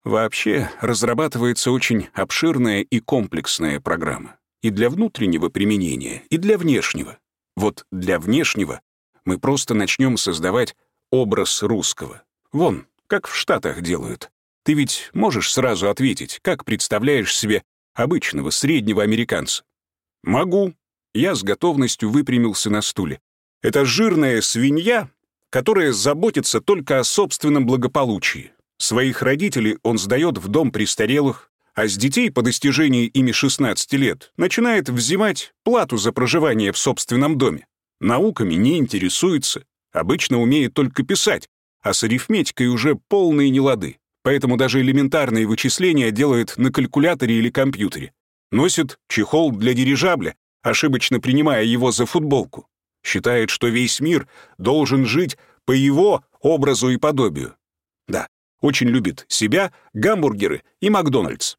Вообще разрабатывается очень обширная и комплексная программа. И для внутреннего применения, и для внешнего. Вот для внешнего мы просто начнем создавать образ русского. Вон, как в Штатах делают. Ты ведь можешь сразу ответить, как представляешь себе обычного среднего американца? Могу. Я с готовностью выпрямился на стуле. Это жирная свинья, которая заботится только о собственном благополучии. Своих родителей он сдает в дом престарелых, а с детей по достижении ими 16 лет начинает взимать плату за проживание в собственном доме. Науками не интересуется, обычно умеет только писать, а с арифметикой уже полные нелады поэтому даже элементарные вычисления делает на калькуляторе или компьютере. Носит чехол для дирижабля, ошибочно принимая его за футболку. Считает, что весь мир должен жить по его образу и подобию. Да, очень любит себя, гамбургеры и Макдональдс.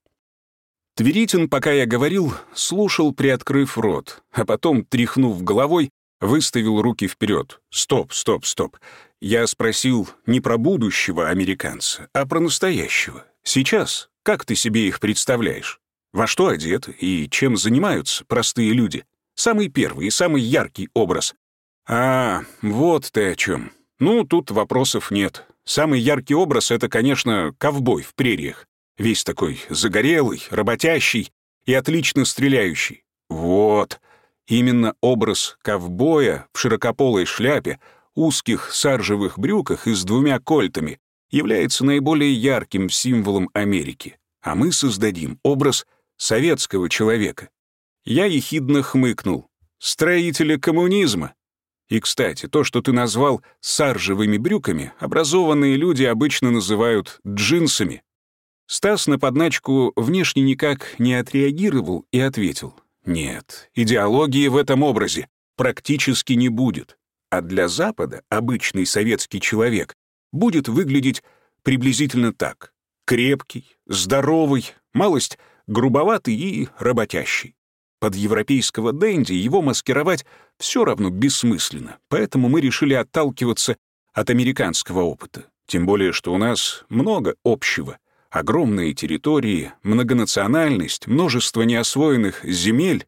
Тверитин, пока я говорил, слушал, приоткрыв рот, а потом, тряхнув головой, выставил руки вперед. «Стоп, стоп, стоп. Я спросил не про будущего американца, а про настоящего. Сейчас, как ты себе их представляешь? Во что одеты и чем занимаются простые люди? Самый первый и самый яркий образ. А, вот ты о чем. Ну, тут вопросов нет. Самый яркий образ — это, конечно, ковбой в прериях. Весь такой загорелый, работящий и отлично стреляющий. Вот. Именно образ ковбоя в широкополой шляпе — узких саржевых брюках и с двумя кольтами является наиболее ярким символом Америки, а мы создадим образ советского человека. Я ехидно хмыкнул. Строителя коммунизма. И, кстати, то, что ты назвал саржевыми брюками, образованные люди обычно называют джинсами. Стас на подначку внешне никак не отреагировал и ответил. Нет, идеологии в этом образе практически не будет. А для Запада обычный советский человек будет выглядеть приблизительно так. Крепкий, здоровый, малость грубоватый и работящий. Под европейского денди его маскировать все равно бессмысленно, поэтому мы решили отталкиваться от американского опыта. Тем более, что у нас много общего. Огромные территории, многонациональность, множество неосвоенных земель.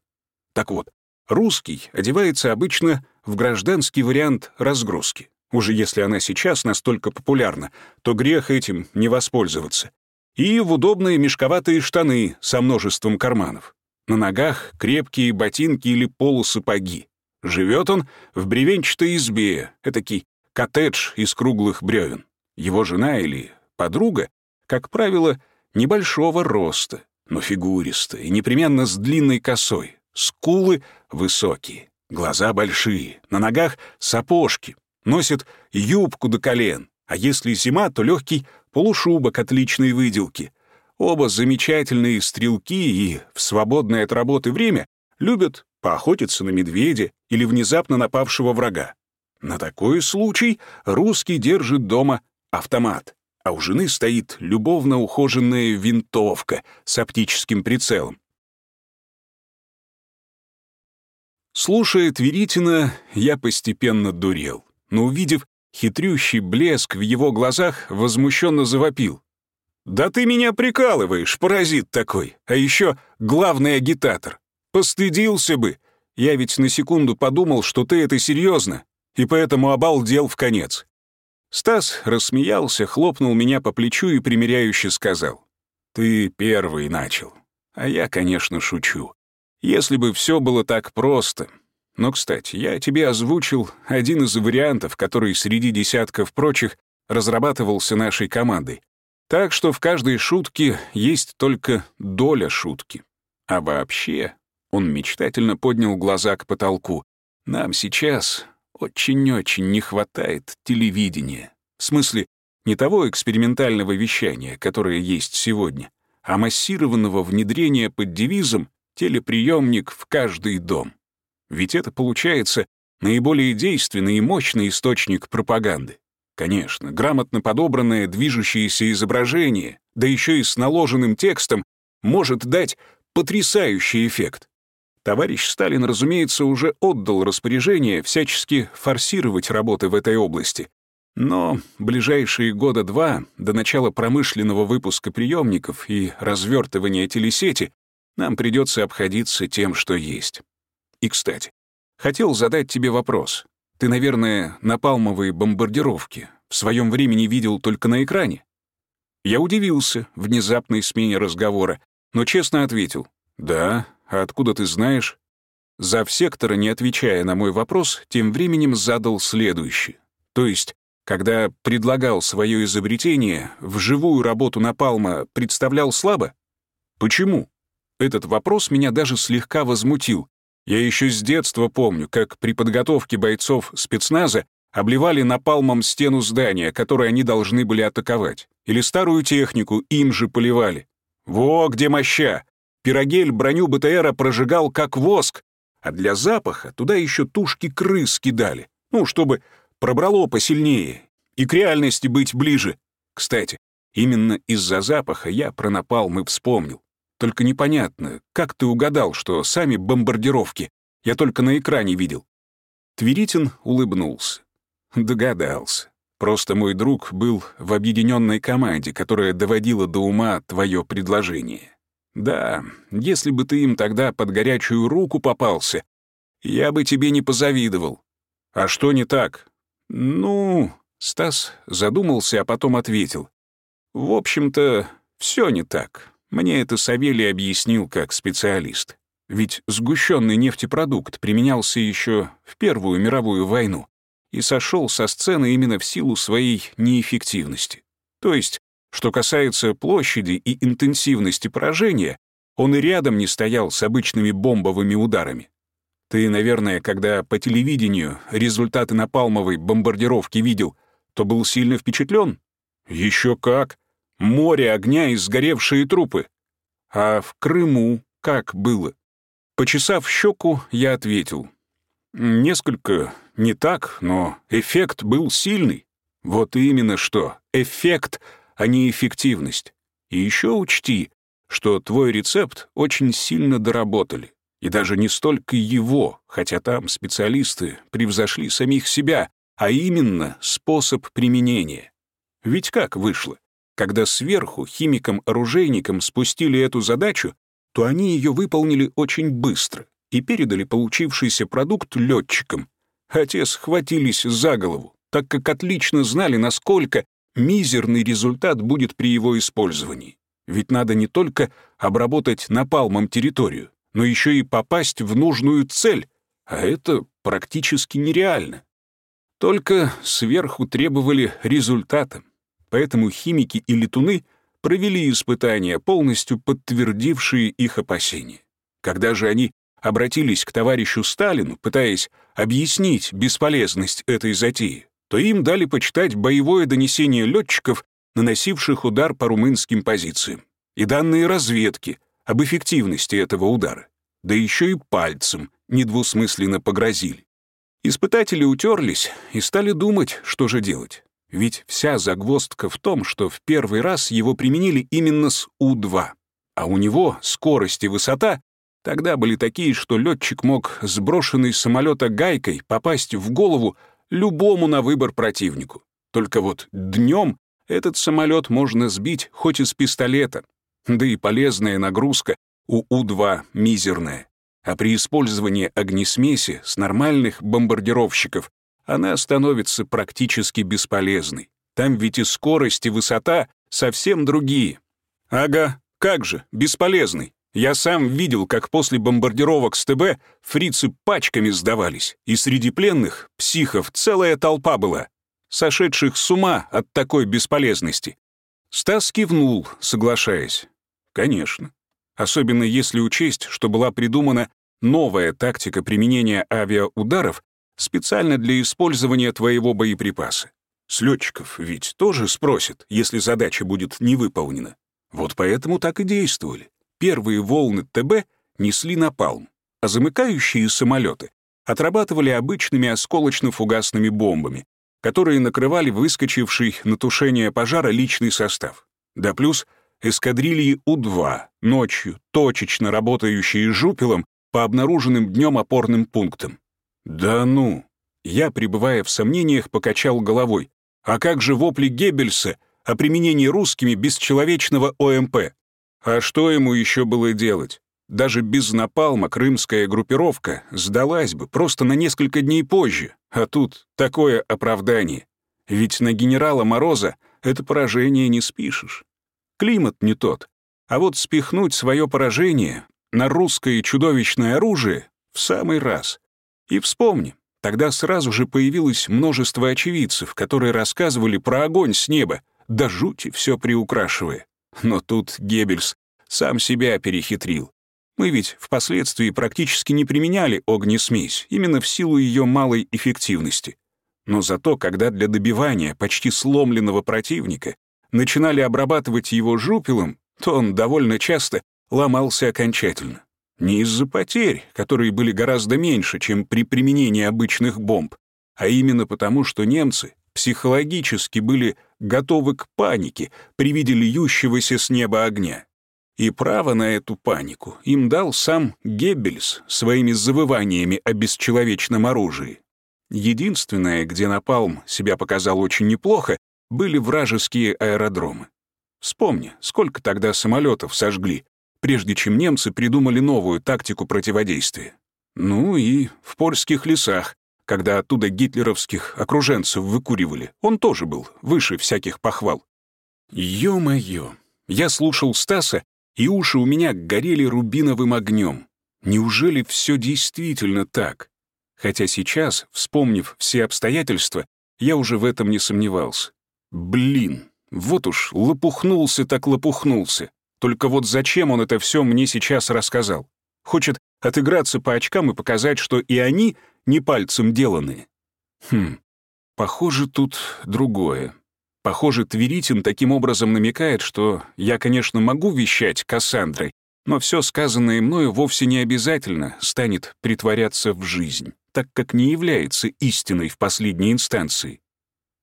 Так вот, русский одевается обычно в гражданский вариант разгрузки. Уже если она сейчас настолько популярна, то грех этим не воспользоваться. И в удобные мешковатые штаны со множеством карманов. На ногах крепкие ботинки или полусапоги. Живет он в бревенчатой избе, этакий коттедж из круглых бревен. Его жена или подруга, как правило, небольшого роста, но фигуристая и непременно с длинной косой, скулы высокие, глаза большие, на ногах сапожки, носит юбку до колен, а если зима, то легкий полушубок отличной выделки. Оба замечательные стрелки и в свободное от работы время любят поохотиться на медведя или внезапно напавшего врага. На такой случай русский держит дома автомат, а у жены стоит любовно ухоженная винтовка с оптическим прицелом. Слушая Тверитина, я постепенно дурел но, увидев хитрющий блеск в его глазах, возмущенно завопил. «Да ты меня прикалываешь, паразит такой, а еще главный агитатор. Постыдился бы. Я ведь на секунду подумал, что ты это серьезно, и поэтому обалдел в конец». Стас рассмеялся, хлопнул меня по плечу и примиряюще сказал. «Ты первый начал. А я, конечно, шучу. Если бы все было так просто, но, кстати, я тебе озвучил один из вариантов, который среди десятков прочих разрабатывался нашей командой. Так что в каждой шутке есть только доля шутки. А вообще, он мечтательно поднял глаза к потолку. Нам сейчас очень-очень не хватает телевидения. В смысле, не того экспериментального вещания, которое есть сегодня, а массированного внедрения под девизом «телеприемник в каждый дом». Ведь это получается наиболее действенный и мощный источник пропаганды. Конечно, грамотно подобранное движущееся изображение, да еще и с наложенным текстом, может дать потрясающий эффект. Товарищ Сталин, разумеется, уже отдал распоряжение всячески форсировать работы в этой области. Но ближайшие года два, до начала промышленного выпуска приемников и развертывания телесети, нам придется обходиться тем, что есть. И, кстати, хотел задать тебе вопрос. Ты, наверное, напалмовые бомбардировки в своем времени видел только на экране? Я удивился внезапной смене разговора, но честно ответил. «Да, а откуда ты знаешь?» За сектора, не отвечая на мой вопрос, тем временем задал следующий. То есть, когда предлагал свое изобретение, вживую работу Напалма представлял слабо? Почему? Этот вопрос меня даже слегка возмутил, я еще с детства помню, как при подготовке бойцов спецназа обливали напалмом стену здания, которое они должны были атаковать, или старую технику им же поливали. Во, где моща! Пирогель броню БТРа прожигал как воск, а для запаха туда еще тушки крыс кидали, ну, чтобы пробрало посильнее и к реальности быть ближе. Кстати, именно из-за запаха я про напалм и вспомнил. Только непонятно, как ты угадал, что сами бомбардировки я только на экране видел?» Тверитин улыбнулся. Догадался. Просто мой друг был в объединенной команде, которая доводила до ума твое предложение. Да, если бы ты им тогда под горячую руку попался, я бы тебе не позавидовал. А что не так? Ну, Стас задумался, а потом ответил. В общем-то, все не так. Мне это Савелий объяснил как специалист. Ведь сгущенный нефтепродукт применялся еще в Первую мировую войну и сошел со сцены именно в силу своей неэффективности. То есть, что касается площади и интенсивности поражения, он и рядом не стоял с обычными бомбовыми ударами. Ты, наверное, когда по телевидению результаты напалмовой бомбардировки видел, то был сильно впечатлен? Еще как! Море огня и сгоревшие трупы. А в Крыму как было? Почесав щеку, я ответил. Несколько не так, но эффект был сильный. Вот именно что, эффект, а не эффективность. И еще учти, что твой рецепт очень сильно доработали. И даже не столько его, хотя там специалисты превзошли самих себя, а именно способ применения. Ведь как вышло? Когда сверху химикам-оружейникам спустили эту задачу, то они ее выполнили очень быстро и передали получившийся продукт летчикам, а те схватились за голову, так как отлично знали, насколько мизерный результат будет при его использовании. Ведь надо не только обработать напалмом территорию, но еще и попасть в нужную цель, а это практически нереально. Только сверху требовали результата, поэтому химики и летуны провели испытания, полностью подтвердившие их опасения. Когда же они обратились к товарищу Сталину, пытаясь объяснить бесполезность этой затеи, то им дали почитать боевое донесение летчиков наносивших удар по румынским позициям, и данные разведки об эффективности этого удара, да еще и пальцем недвусмысленно погрозили. Испытатели утерлись и стали думать, что же делать. Ведь вся загвоздка в том, что в первый раз его применили именно с У-2, а у него скорость и высота тогда были такие, что летчик мог сброшенный с самолета гайкой попасть в голову любому на выбор противнику. Только вот днем этот самолет можно сбить хоть из пистолета, да и полезная нагрузка у У-2 мизерная. А при использовании огнесмеси с нормальных бомбардировщиков она становится практически бесполезной. Там ведь и скорость, и высота совсем другие. Ага, как же, бесполезный. Я сам видел, как после бомбардировок с ТБ фрицы пачками сдавались, и среди пленных психов целая толпа была сошедших с ума от такой бесполезности. Стас кивнул, соглашаясь. Конечно. Особенно если учесть, что была придумана новая тактика применения авиаударов специально для использования твоего боеприпаса. С летчиков ведь тоже спросят, если задача будет не выполнена. Вот поэтому так и действовали. Первые волны ТБ несли напалм, а замыкающие самолеты отрабатывали обычными осколочно-фугасными бомбами, которые накрывали выскочивший на тушение пожара личный состав. Да плюс эскадрильи У-2, ночью, точечно работающие жупелом по обнаруженным днем опорным пунктам. Да ну! Я, пребывая в сомнениях, покачал головой. А как же вопли Геббельса о применении русскими бесчеловечного ОМП? А что ему еще было делать? Даже без напалма крымская группировка сдалась бы просто на несколько дней позже, а тут такое оправдание. Ведь на генерала Мороза это поражение не спишешь. Климат не тот. А вот спихнуть свое поражение на русское чудовищное оружие в самый раз. И вспомни, тогда сразу же появилось множество очевидцев, которые рассказывали про огонь с неба, да жути все приукрашивая. Но тут Геббельс сам себя перехитрил. Мы ведь впоследствии практически не применяли огнесмесь, именно в силу ее малой эффективности. Но зато, когда для добивания почти сломленного противника начинали обрабатывать его жупелом, то он довольно часто ломался окончательно. Не из-за потерь, которые были гораздо меньше, чем при применении обычных бомб, а именно потому, что немцы психологически были готовы к панике при виде льющегося с неба огня. И право на эту панику им дал сам Геббельс своими завываниями о бесчеловечном оружии. Единственное, где Напалм себя показал очень неплохо, были вражеские аэродромы. Вспомни, сколько тогда самолетов сожгли, прежде чем немцы придумали новую тактику противодействия. Ну и в польских лесах, когда оттуда гитлеровских окруженцев выкуривали, он тоже был выше всяких похвал. Ё-моё, я слушал Стаса и уши у меня горели рубиновым огнем. Неужели все действительно так? Хотя сейчас, вспомнив все обстоятельства, я уже в этом не сомневался. Блин, вот уж лопухнулся так лопухнулся. Только вот зачем он это все мне сейчас рассказал? Хочет отыграться по очкам и показать, что и они не пальцем деланные. Хм, похоже, тут другое. Похоже, Тверитин таким образом намекает, что я, конечно, могу вещать Кассандрой, но все сказанное мною вовсе не обязательно станет притворяться в жизнь. так как не является истиной в последней инстанции.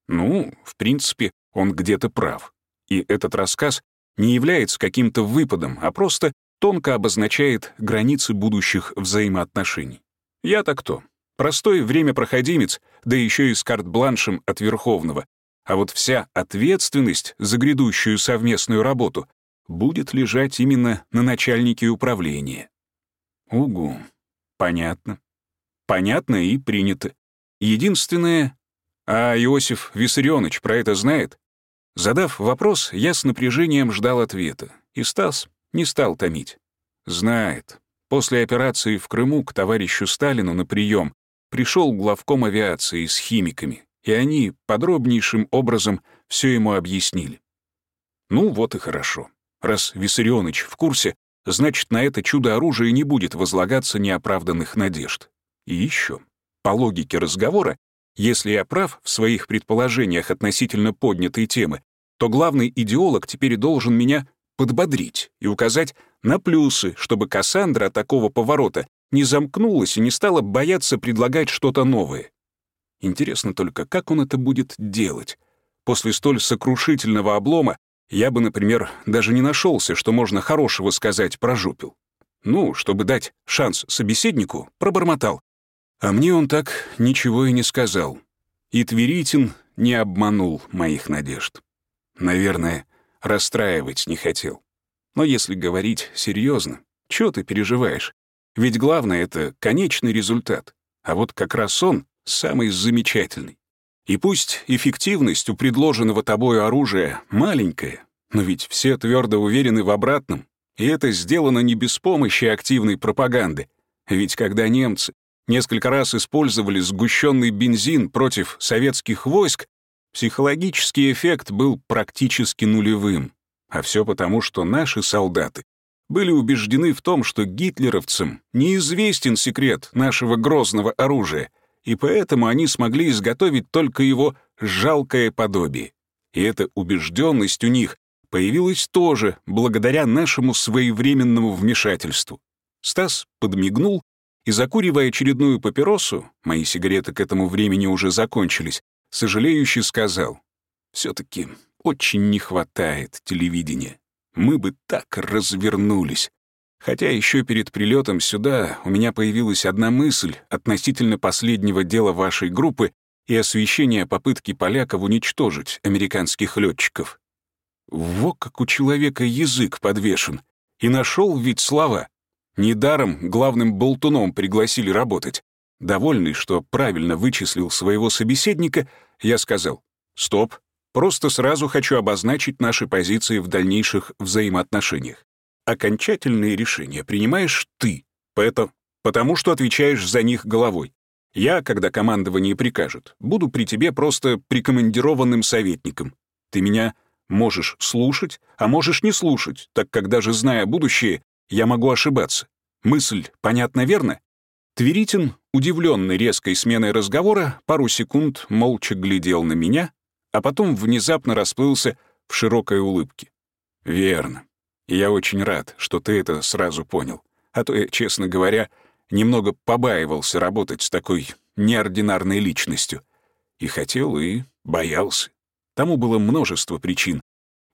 Ну, в принципе, он где-то прав. И этот рассказ не является каким-то выпадом, а просто тонко обозначает границы будущих взаимоотношений. Я-то кто? Простой времяпроходимец, да еще и с карт-бланшем от Верховного. А вот вся ответственность за грядущую совместную работу будет лежать именно на начальнике управления. Угу. Понятно. Понятно и принято. Единственное... А Иосиф Виссарионович про это знает? Задав вопрос, я с напряжением ждал ответа. И Стас не стал томить. Знает. После операции в Крыму к товарищу Сталину на прием пришел главком авиации с химиками, и они подробнейшим образом все ему объяснили. Ну вот и хорошо. Раз Виссарионович в курсе, значит, на это чудо оружия не будет возлагаться неоправданных надежд. И еще, по логике разговора, если я прав в своих предположениях относительно поднятой темы, то главный идеолог теперь должен меня подбодрить и указать на плюсы, чтобы Кассандра такого поворота не замкнулась и не стала бояться предлагать что-то новое. Интересно только, как он это будет делать? После столь сокрушительного облома я бы, например, даже не нашелся, что можно хорошего сказать про жупил. Ну, чтобы дать шанс собеседнику, пробормотал. А мне он так ничего и не сказал. И Тверитин не обманул моих надежд. Наверное, расстраивать не хотел. Но если говорить серьезно, чего ты переживаешь? Ведь главное — это конечный результат. А вот как раз он самый замечательный. И пусть эффективность у предложенного тобою оружия маленькая, но ведь все твердо уверены в обратном, и это сделано не без помощи активной пропаганды. Ведь когда немцы несколько раз использовали сгущенный бензин против советских войск, психологический эффект был практически нулевым. А все потому, что наши солдаты были убеждены в том, что гитлеровцам неизвестен секрет нашего грозного оружия, и поэтому они смогли изготовить только его жалкое подобие. И эта убежденность у них появилась тоже благодаря нашему своевременному вмешательству. Стас подмигнул и, закуривая очередную папиросу, мои сигареты к этому времени уже закончились, сожалеюще сказал, «Все-таки очень не хватает телевидения. Мы бы так развернулись. Хотя еще перед прилетом сюда у меня появилась одна мысль относительно последнего дела вашей группы и освещения попытки поляков уничтожить американских летчиков. Во как у человека язык подвешен. И нашел ведь слова. Недаром главным болтуном пригласили работать. Довольный, что правильно вычислил своего собеседника, я сказал «Стоп, просто сразу хочу обозначить наши позиции в дальнейших взаимоотношениях окончательные решения принимаешь ты, поэтому, потому что отвечаешь за них головой. Я, когда командование прикажет, буду при тебе просто прикомандированным советником. Ты меня можешь слушать, а можешь не слушать, так как даже зная будущее, я могу ошибаться. Мысль понятна верно? Тверитин, удивленный резкой сменой разговора, пару секунд молча глядел на меня, а потом внезапно расплылся в широкой улыбке. «Верно я очень рад, что ты это сразу понял. А то я, честно говоря, немного побаивался работать с такой неординарной личностью. И хотел, и боялся. Тому было множество причин.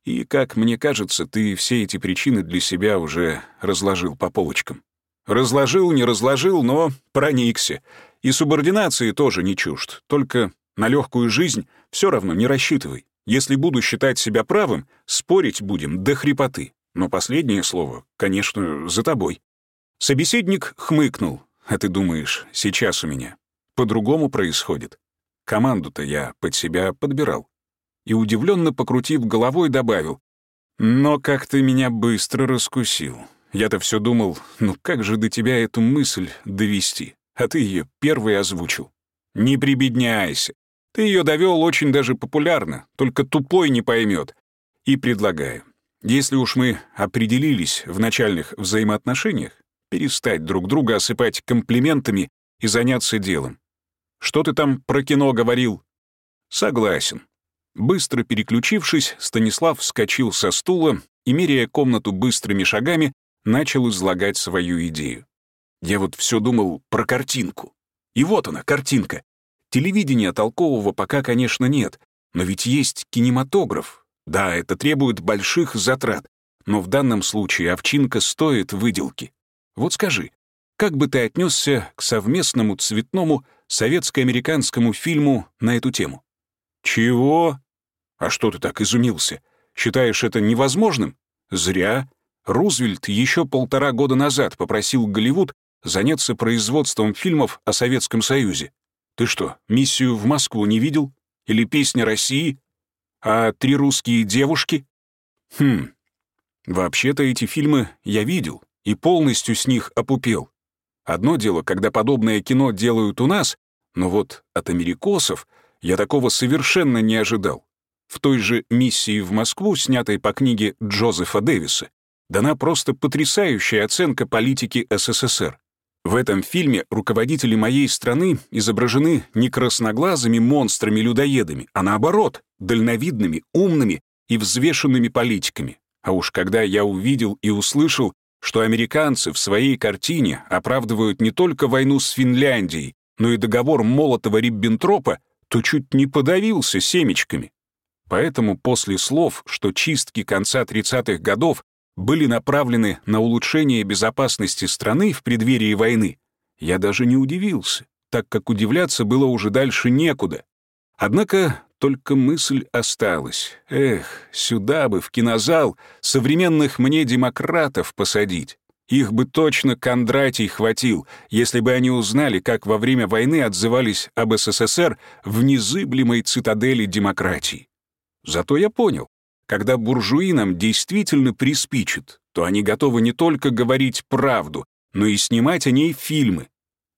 И, как мне кажется, ты все эти причины для себя уже разложил по полочкам. Разложил, не разложил, но проникся. И субординации тоже не чужд. Только на легкую жизнь все равно не рассчитывай. Если буду считать себя правым, спорить будем до хрипоты. Но последнее слово, конечно, за тобой. Собеседник хмыкнул. А ты думаешь, сейчас у меня по-другому происходит? Команду-то я под себя подбирал. И удивленно покрутив головой, добавил. Но как ты меня быстро раскусил. Я-то все думал, ну как же до тебя эту мысль довести? А ты ее первый озвучил. Не прибедняйся. Ты ее довел очень даже популярно, только тупой не поймет. И предлагаю, если уж мы определились в начальных взаимоотношениях, перестать друг друга осыпать комплиментами и заняться делом. Что ты там про кино говорил? Согласен. Быстро переключившись, Станислав вскочил со стула и, меряя комнату быстрыми шагами, начал излагать свою идею. Я вот все думал про картинку. И вот она, картинка. Телевидения толкового пока, конечно, нет, но ведь есть кинематограф. Да, это требует больших затрат, но в данном случае овчинка стоит выделки. Вот скажи, как бы ты отнесся к совместному цветному советско-американскому фильму на эту тему? Чего? А что ты так изумился? Считаешь это невозможным? Зря. Рузвельт еще полтора года назад попросил Голливуд заняться производством фильмов о Советском Союзе. Ты что, миссию в Москву не видел? Или песня России? А три русские девушки? Хм. Вообще-то эти фильмы я видел и полностью с них опупел. Одно дело, когда подобное кино делают у нас, но вот от америкосов я такого совершенно не ожидал. В той же «Миссии в Москву», снятой по книге Джозефа Дэвиса, дана просто потрясающая оценка политики СССР. В этом фильме руководители моей страны изображены не красноглазыми монстрами-людоедами, а наоборот, дальновидными, умными и взвешенными политиками. А уж когда я увидел и услышал, что американцы в своей картине оправдывают не только войну с Финляндией, но и договор Молотова-Риббентропа, то чуть не подавился семечками. Поэтому после слов, что чистки конца 30-х годов были направлены на улучшение безопасности страны в преддверии войны, я даже не удивился, так как удивляться было уже дальше некуда. Однако только мысль осталась. Эх, сюда бы, в кинозал, современных мне демократов посадить. Их бы точно Кондратий хватил, если бы они узнали, как во время войны отзывались об СССР в незыблемой цитадели демократии. Зато я понял, когда буржуинам действительно приспичит, то они готовы не только говорить правду, но и снимать о ней фильмы.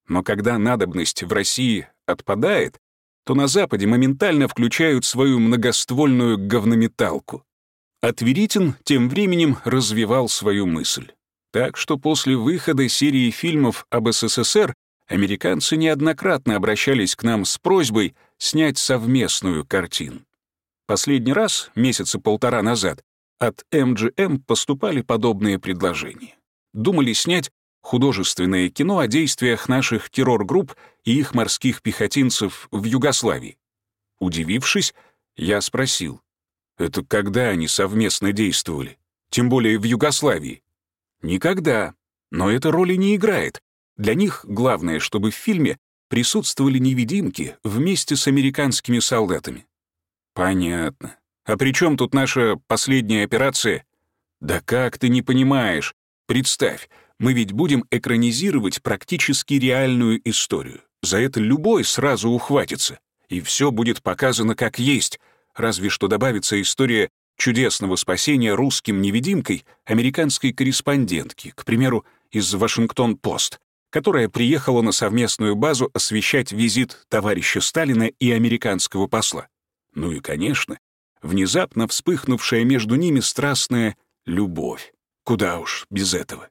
Но когда надобность в России отпадает, то на Западе моментально включают свою многоствольную говнометалку. А тем временем развивал свою мысль. Так что после выхода серии фильмов об СССР американцы неоднократно обращались к нам с просьбой снять совместную картину. Последний раз, месяца полтора назад, от MGM поступали подобные предложения. Думали снять художественное кино о действиях наших террор-групп и их морских пехотинцев в Югославии. Удивившись, я спросил, это когда они совместно действовали? Тем более в Югославии. Никогда. Но это роли не играет. Для них главное, чтобы в фильме присутствовали невидимки вместе с американскими солдатами. Понятно. А при чем тут наша последняя операция? Да как ты не понимаешь? Представь, мы ведь будем экранизировать практически реальную историю. За это любой сразу ухватится. И все будет показано как есть, разве что добавится история чудесного спасения русским невидимкой американской корреспондентки, к примеру, из Вашингтон-Пост, которая приехала на совместную базу освещать визит товарища Сталина и американского посла. Ну и, конечно, внезапно вспыхнувшая между ними страстная любовь. Куда уж без этого.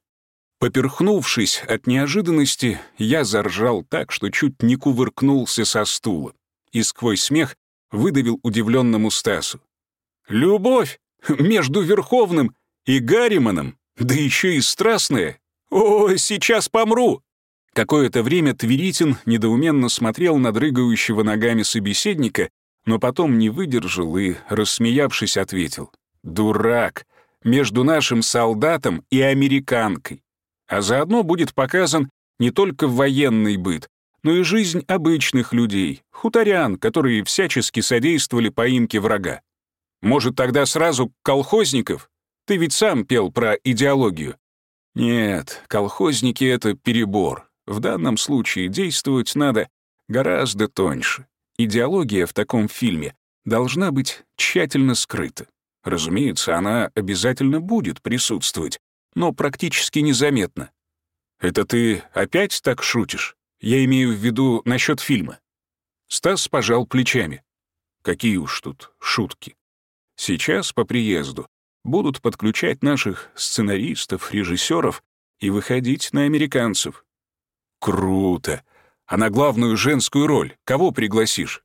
Поперхнувшись от неожиданности, я заржал так, что чуть не кувыркнулся со стула и сквозь смех выдавил удивленному Стасу. Любовь между Верховным и Гарриманом, да еще и страстная. О, сейчас помру!» Какое-то время Тверитин недоуменно смотрел на дрыгающего ногами собеседника, но потом не выдержал и, рассмеявшись, ответил. «Дурак! Между нашим солдатом и американкой. А заодно будет показан не только военный быт, но и жизнь обычных людей, хуторян, которые всячески содействовали поимке врага. Может, тогда сразу колхозников? Ты ведь сам пел про идеологию. Нет, колхозники — это перебор. В данном случае действовать надо гораздо тоньше. Идеология в таком фильме должна быть тщательно скрыта. Разумеется, она обязательно будет присутствовать, но практически незаметно. Это ты опять так шутишь? Я имею в виду насчет фильма. Стас пожал плечами. Какие уж тут шутки. Сейчас, по приезду, будут подключать наших сценаристов, режиссеров и выходить на американцев. Круто! А на главную женскую роль кого пригласишь?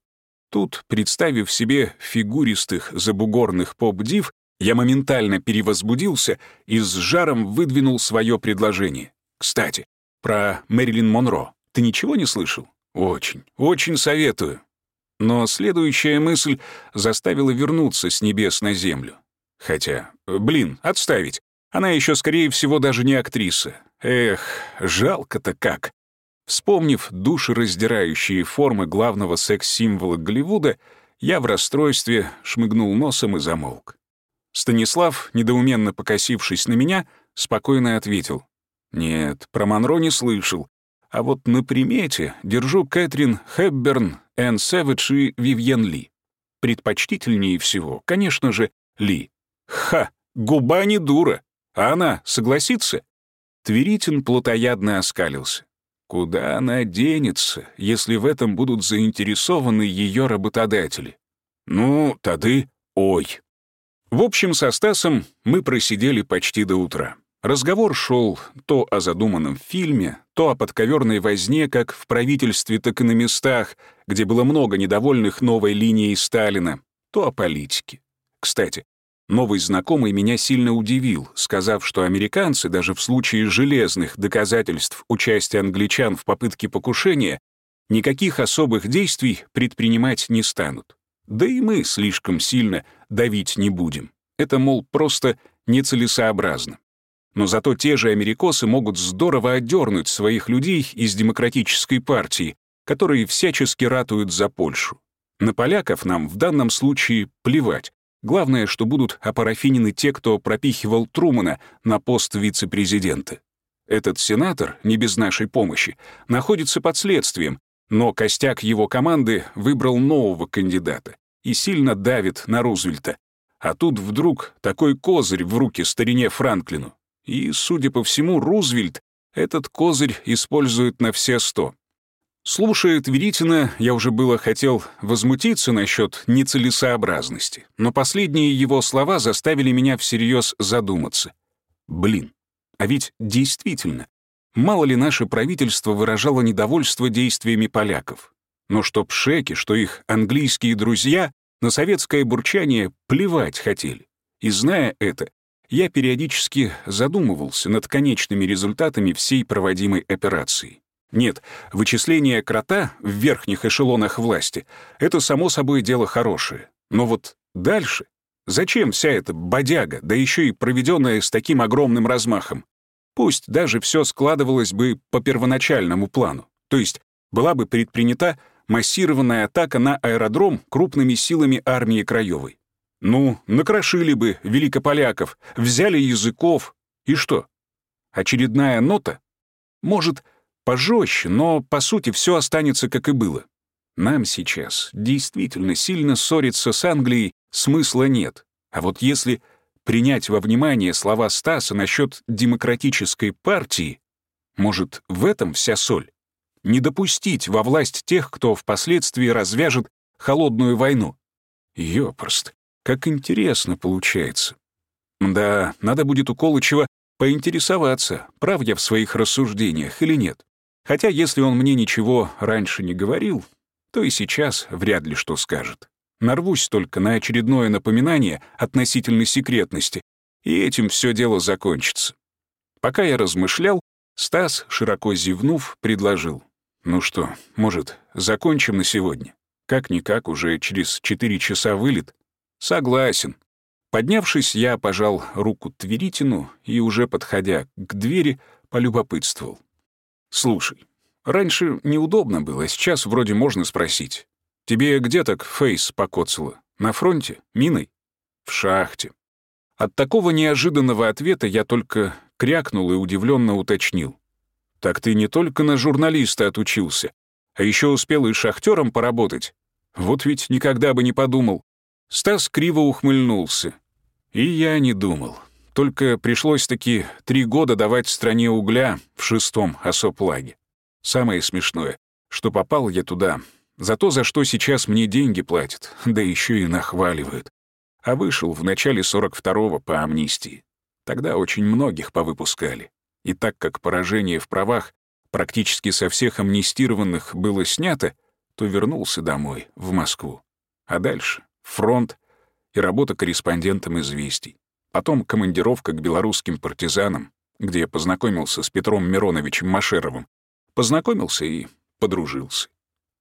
Тут, представив себе фигуристых забугорных поп-див, я моментально перевозбудился и с жаром выдвинул свое предложение. Кстати, про Мэрилин Монро ты ничего не слышал? Очень, очень советую. Но следующая мысль заставила вернуться с небес на землю. Хотя, блин, отставить. Она еще, скорее всего, даже не актриса. Эх, жалко-то как. Вспомнив душераздирающие формы главного секс-символа Голливуда, я в расстройстве шмыгнул носом и замолк. Станислав, недоуменно покосившись на меня, спокойно ответил. «Нет, про Монро не слышал. А вот на примете держу Кэтрин Хэбберн, Энн Сэвидж и Вивьен Ли. Предпочтительнее всего, конечно же, Ли. Ха, губа не дура. А она согласится?» Тверитин плотоядно оскалился. Куда она денется, если в этом будут заинтересованы ее работодатели? Ну, тады ой. В общем, со Стасом мы просидели почти до утра. Разговор шел то о задуманном фильме, то о подковерной возне как в правительстве, так и на местах, где было много недовольных новой линией Сталина, то о политике. Кстати, Новый знакомый меня сильно удивил, сказав, что американцы даже в случае железных доказательств участия англичан в попытке покушения никаких особых действий предпринимать не станут. Да и мы слишком сильно давить не будем. Это, мол, просто нецелесообразно. Но зато те же америкосы могут здорово отдернуть своих людей из демократической партии, которые всячески ратуют за Польшу. На поляков нам в данном случае плевать, Главное, что будут опарафинены те, кто пропихивал Трумана на пост вице-президента. Этот сенатор, не без нашей помощи, находится под следствием, но костяк его команды выбрал нового кандидата и сильно давит на Рузвельта. А тут вдруг такой козырь в руки старине Франклину. И, судя по всему, Рузвельт этот козырь использует на все сто. Слушая Тверитина, я уже было хотел возмутиться насчет нецелесообразности, но последние его слова заставили меня всерьез задуматься. Блин, а ведь действительно, мало ли наше правительство выражало недовольство действиями поляков. Но что пшеки, что их английские друзья на советское бурчание плевать хотели. И зная это, я периодически задумывался над конечными результатами всей проводимой операции. Нет, вычисление крота в верхних эшелонах власти — это, само собой, дело хорошее. Но вот дальше? Зачем вся эта бодяга, да еще и проведенная с таким огромным размахом? Пусть даже все складывалось бы по первоначальному плану, то есть была бы предпринята массированная атака на аэродром крупными силами армии Краевой. Ну, накрошили бы великополяков, взяли языков, и что? Очередная нота? Может, Пожестче, но, по сути, все останется как и было. Нам сейчас действительно сильно ссориться с Англией смысла нет. А вот если принять во внимание слова Стаса насчет демократической партии, может, в этом вся соль? Не допустить во власть тех, кто впоследствии развяжет холодную войну. Ёпрст, как интересно получается. Да, надо будет у Колычева поинтересоваться, прав я в своих рассуждениях или нет. Хотя если он мне ничего раньше не говорил, то и сейчас вряд ли что скажет. Нарвусь только на очередное напоминание относительно секретности, и этим все дело закончится. Пока я размышлял, Стас, широко зевнув, предложил. «Ну что, может, закончим на сегодня? Как-никак, уже через четыре часа вылет?» «Согласен». Поднявшись, я пожал руку Тверитину и, уже подходя к двери, полюбопытствовал. «Слушай, раньше неудобно было, сейчас вроде можно спросить. Тебе где так фейс покоцало? На фронте? Миной?» «В шахте». От такого неожиданного ответа я только крякнул и удивленно уточнил. «Так ты не только на журналиста отучился, а еще успел и шахтером поработать. Вот ведь никогда бы не подумал». Стас криво ухмыльнулся. И я не думал. Только пришлось-таки три года давать стране угля в шестом осоплаге. Самое смешное, что попал я туда за то, за что сейчас мне деньги платят, да еще и нахваливают. А вышел в начале 42-го по амнистии. Тогда очень многих повыпускали. И так как поражение в правах практически со всех амнистированных было снято, то вернулся домой, в Москву. А дальше — фронт и работа корреспондентом «Известий». Потом командировка к белорусским партизанам, где я познакомился с Петром Мироновичем Машеровым. Познакомился и подружился.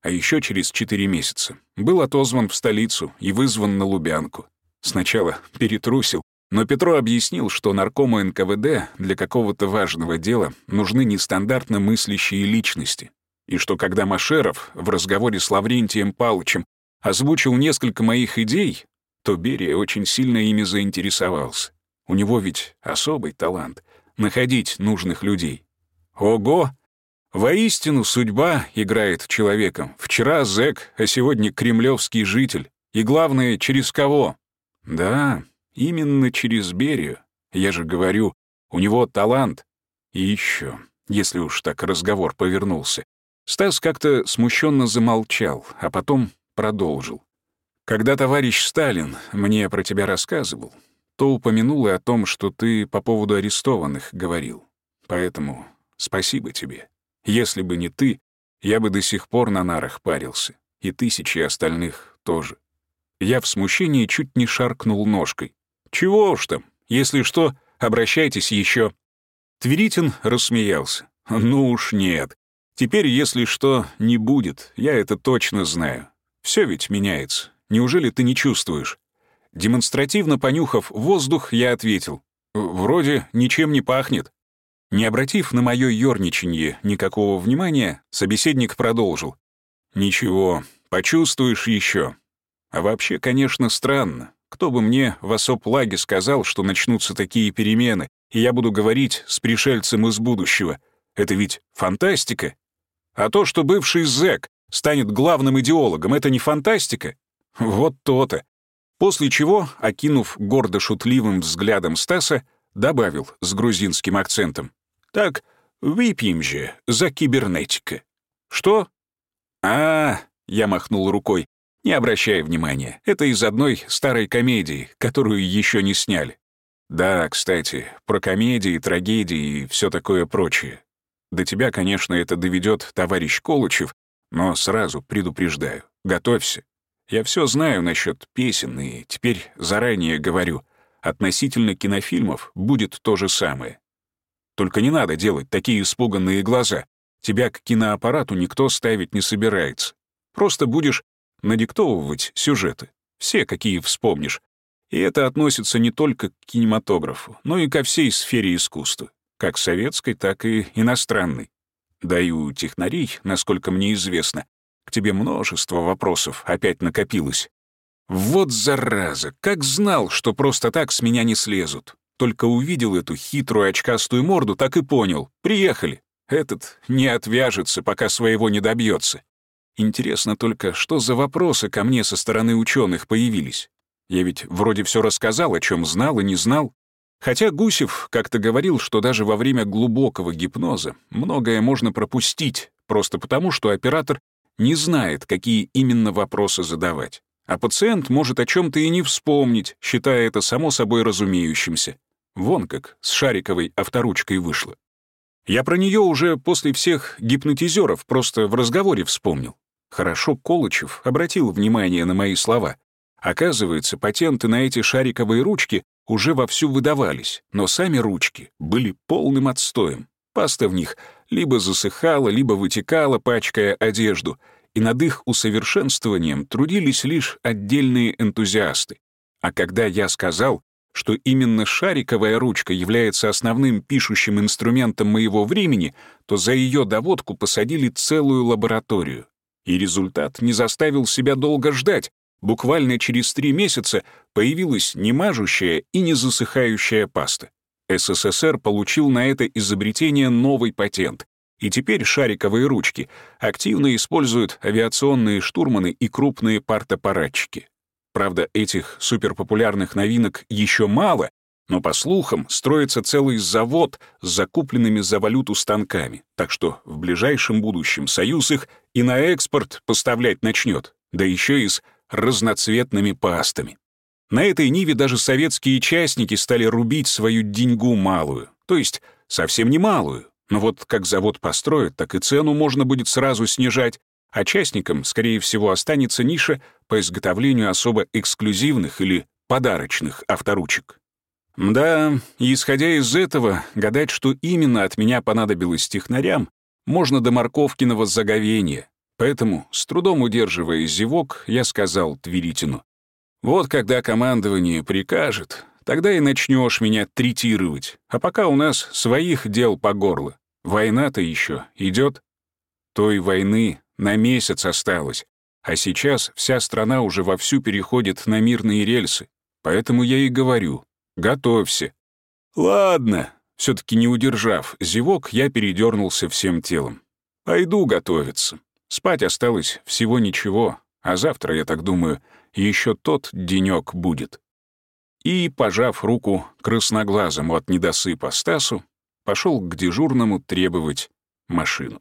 А еще через четыре месяца был отозван в столицу и вызван на Лубянку. Сначала перетрусил, но Петро объяснил, что наркому НКВД для какого-то важного дела нужны нестандартно мыслящие личности, и что когда Машеров в разговоре с Лаврентием Павловичем озвучил несколько моих идей, то Берия очень сильно ими заинтересовался. У него ведь особый талант — находить нужных людей. Ого! Воистину судьба играет человеком. Вчера зэк, а сегодня кремлевский житель. И главное, через кого? Да, именно через Берию. Я же говорю, у него талант. И еще, если уж так разговор повернулся. Стас как-то смущенно замолчал, а потом продолжил. «Когда товарищ Сталин мне про тебя рассказывал, то упомянул и о том, что ты по поводу арестованных говорил. Поэтому спасибо тебе. Если бы не ты, я бы до сих пор на нарах парился, и тысячи остальных тоже. Я в смущении чуть не шаркнул ножкой. «Чего уж там, если что, обращайтесь еще. Тверитин рассмеялся. «Ну уж нет. Теперь, если что, не будет, я это точно знаю. Все ведь меняется. Неужели ты не чувствуешь?» Демонстративно понюхав воздух, я ответил. «Вроде ничем не пахнет». Не обратив на мое ёрничанье никакого внимания, собеседник продолжил. «Ничего, почувствуешь еще. А вообще, конечно, странно. Кто бы мне в осоплаге сказал, что начнутся такие перемены, и я буду говорить с пришельцем из будущего. Это ведь фантастика. А то, что бывший зэк станет главным идеологом, это не фантастика? Вот то-то. После чего, окинув гордо шутливым взглядом Стаса, добавил с грузинским акцентом. «Так, выпьем же за кибернетика». «Что?» «А, -а — я махнул рукой, не обращай внимания, это из одной старой комедии, которую еще не сняли. Да, кстати, про комедии, трагедии и все такое прочее. До тебя, конечно, это доведет товарищ Колычев, но сразу предупреждаю, готовься. Я все знаю насчет песен, и теперь заранее говорю, относительно кинофильмов будет то же самое. Только не надо делать такие испуганные глаза. Тебя к киноаппарату никто ставить не собирается. Просто будешь надиктовывать сюжеты. Все, какие вспомнишь. И это относится не только к кинематографу, но и ко всей сфере искусства как советской, так и иностранной. Да и у технарей, насколько мне известно, к тебе множество вопросов опять накопилось. Вот зараза, как знал, что просто так с меня не слезут. Только увидел эту хитрую очкастую морду, так и понял. Приехали. Этот не отвяжется, пока своего не добьется. Интересно только, что за вопросы ко мне со стороны ученых появились. Я ведь вроде все рассказал, о чем знал и не знал. Хотя Гусев как-то говорил, что даже во время глубокого гипноза многое можно пропустить, просто потому, что оператор не знает, какие именно вопросы задавать. А пациент может о чем то и не вспомнить, считая это само собой разумеющимся. Вон как с шариковой авторучкой вышло. Я про нее уже после всех гипнотизеров просто в разговоре вспомнил. Хорошо Колычев обратил внимание на мои слова. Оказывается, патенты на эти шариковые ручки уже вовсю выдавались, но сами ручки были полным отстоем. Паста в них либо засыхала, либо вытекала, пачкая одежду, и над их усовершенствованием трудились лишь отдельные энтузиасты. А когда я сказал, что именно шариковая ручка является основным пишущим инструментом моего времени, то за ее доводку посадили целую лабораторию. И результат не заставил себя долго ждать, Буквально через три месяца появилась не мажущая и не засыхающая паста. СССР получил на это изобретение новый патент, и теперь шариковые ручки активно используют авиационные штурманы и крупные партаппаратчики. Правда, этих суперпопулярных новинок еще мало, но, по слухам, строится целый завод с закупленными за валюту станками, так что в ближайшем будущем Союз их и на экспорт поставлять начнет, да еще и с разноцветными пастами. На этой ниве даже советские частники стали рубить свою деньгу малую, то есть совсем не малую. Но вот как завод построят, так и цену можно будет сразу снижать, а частникам, скорее всего, останется ниша по изготовлению особо эксклюзивных или подарочных авторучек. Да, исходя из этого, гадать, что именно от меня понадобилось технарям, можно до морковкиного заговения. Поэтому, с трудом удерживая зевок, я сказал Тверитину. «Вот когда командование прикажет, тогда и начнешь меня третировать, а пока у нас своих дел по горло. Война-то еще идет. Той войны на месяц осталось, а сейчас вся страна уже вовсю переходит на мирные рельсы. Поэтому я и говорю, готовься. Ладно, все таки не удержав зевок, я передернулся всем телом. Пойду готовиться. Спать осталось всего ничего, а завтра, я так думаю, еще тот денек будет. И, пожав руку красноглазому от недосыпа Стасу, пошел к дежурному требовать машину.